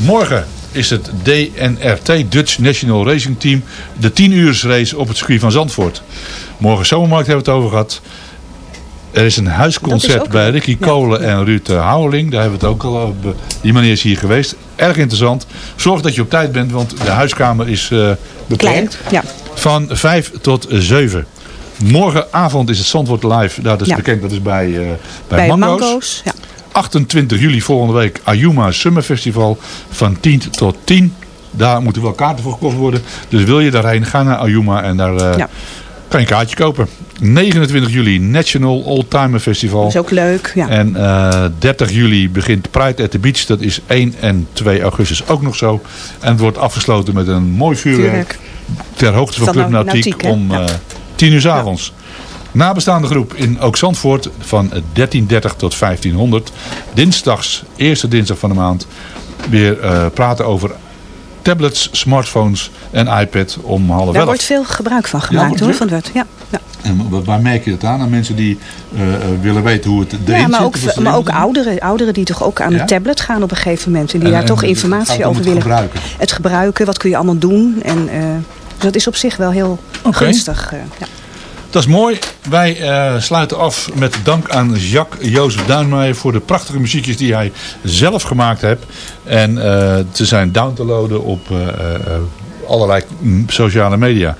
S2: Morgen is het DNRT, Dutch National Racing Team. De 10 uur race op het circuit van Zandvoort. Morgen zomermarkt hebben we het over gehad. Er is een huisconcert
S4: is ook
S2: bij. Ricky
S4: Ja.
S2: Kolen en Ruud eh, Houweling. Daar hebben we het ook al over. Die meneer is hier geweest. Erg interessant. Zorg dat je op tijd bent, want de huiskamer is eh
S4: Klein.
S2: beperkt.
S4: Ja.
S2: Van 5 tot 7. Morgenavond is het Zandvoort Live. Dat is
S4: Ja.
S2: bekend, dat is bij, eh, bij,
S4: Bij
S2: Mango's.
S4: Mango's. Ja.
S2: 28 juli volgende week Ayuma Summer Festival van 10 tot 10. Daar moeten wel kaarten voor gekocht worden. Dus wil je daarheen, ga naar Ayuma en daar eh,
S4: Ja.
S2: kan je een kaartje kopen. 29 juli National Oldtimer Festival.
S4: Dat is ook leuk. Ja.
S2: En eh, 30 juli begint Pride at the Beach. Dat is 1 en 2 augustus ook nog zo. En het wordt afgesloten met een mooi vuurwerk. Ter hoogte van
S4: Van
S2: Club
S4: Nau-
S2: Nautiek
S4: Nautiek, hè?
S2: om
S4: Ja.
S2: eh 10 uur 's avonds. Nabestaande groep in Ook Zandvoort van 1330 tot 1500. Dinsdags, eerste dinsdag van de maand, weer eh, praten over tablets, smartphones en iPad om half
S4: Daar
S2: elf.
S4: wordt veel gebruik van gemaakt hoor. Van het, ja. Ja.
S2: En wa- waar merk je dat aan? Aan mensen die eh, eh, willen weten hoe het erin
S4: Ja, maar
S2: zit?
S4: ook, maar
S2: erin
S4: ook
S2: zit?
S4: ouderen, ouderen die toch ook aan
S2: Ja?
S4: de tablet gaan op een gegeven moment. En die
S2: En-
S4: daar
S2: en
S4: toch informatie over
S2: het
S4: willen.
S2: gebruiken.
S4: Het gebruiken, wat kun je allemaal doen. En, dus dat is op zich wel heel gunstig. ja.
S2: Dat is mooi. Wij eh, sluiten af met dank aan Jacques Jozef Duinmeijer voor de prachtige muziekjes die hij zelf gemaakt heeft. En eh, ze zijn down te loaden op eh, allerlei sociale media.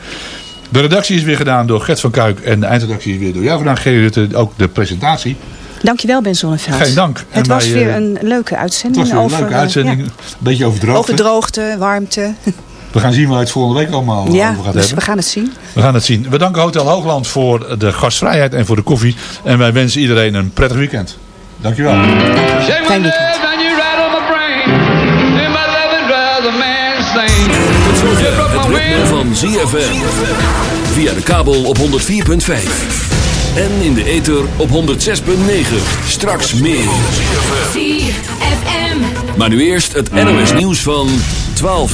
S2: De redactie is weer gedaan door Gert van Kuik en de eindredactie is weer door jou gedaan. Gerry Rutte, ook de presentatie.
S4: Dankjewel Ben Zonneveld.
S2: Geen dank.
S4: Het was
S2: wij,
S4: weer een leuke
S2: Het
S4: uitzending.
S2: was weer een
S4: over,
S2: leuke uitzending.
S4: ja,
S2: Een beetje over droogte.
S4: over droogte, warmte.
S2: We gaan zien waar het volgende week allemaal
S4: ja,
S2: over gaat
S4: dus
S2: hebben.
S4: we gaan het zien.
S2: We gaan het zien. We danken Hotel Hoogland voor de gastvrijheid en voor de koffie. En wij wensen iedereen een prettig weekend. Dankjewel.
S4: Fijn weekend.
S10: Het ritme van ZFM. Via de kabel op 104.5. En in de ether op 106.9. Straks meer.
S11: ZFM.
S10: Maar nu eerst het NOS nieuws van 12 uur.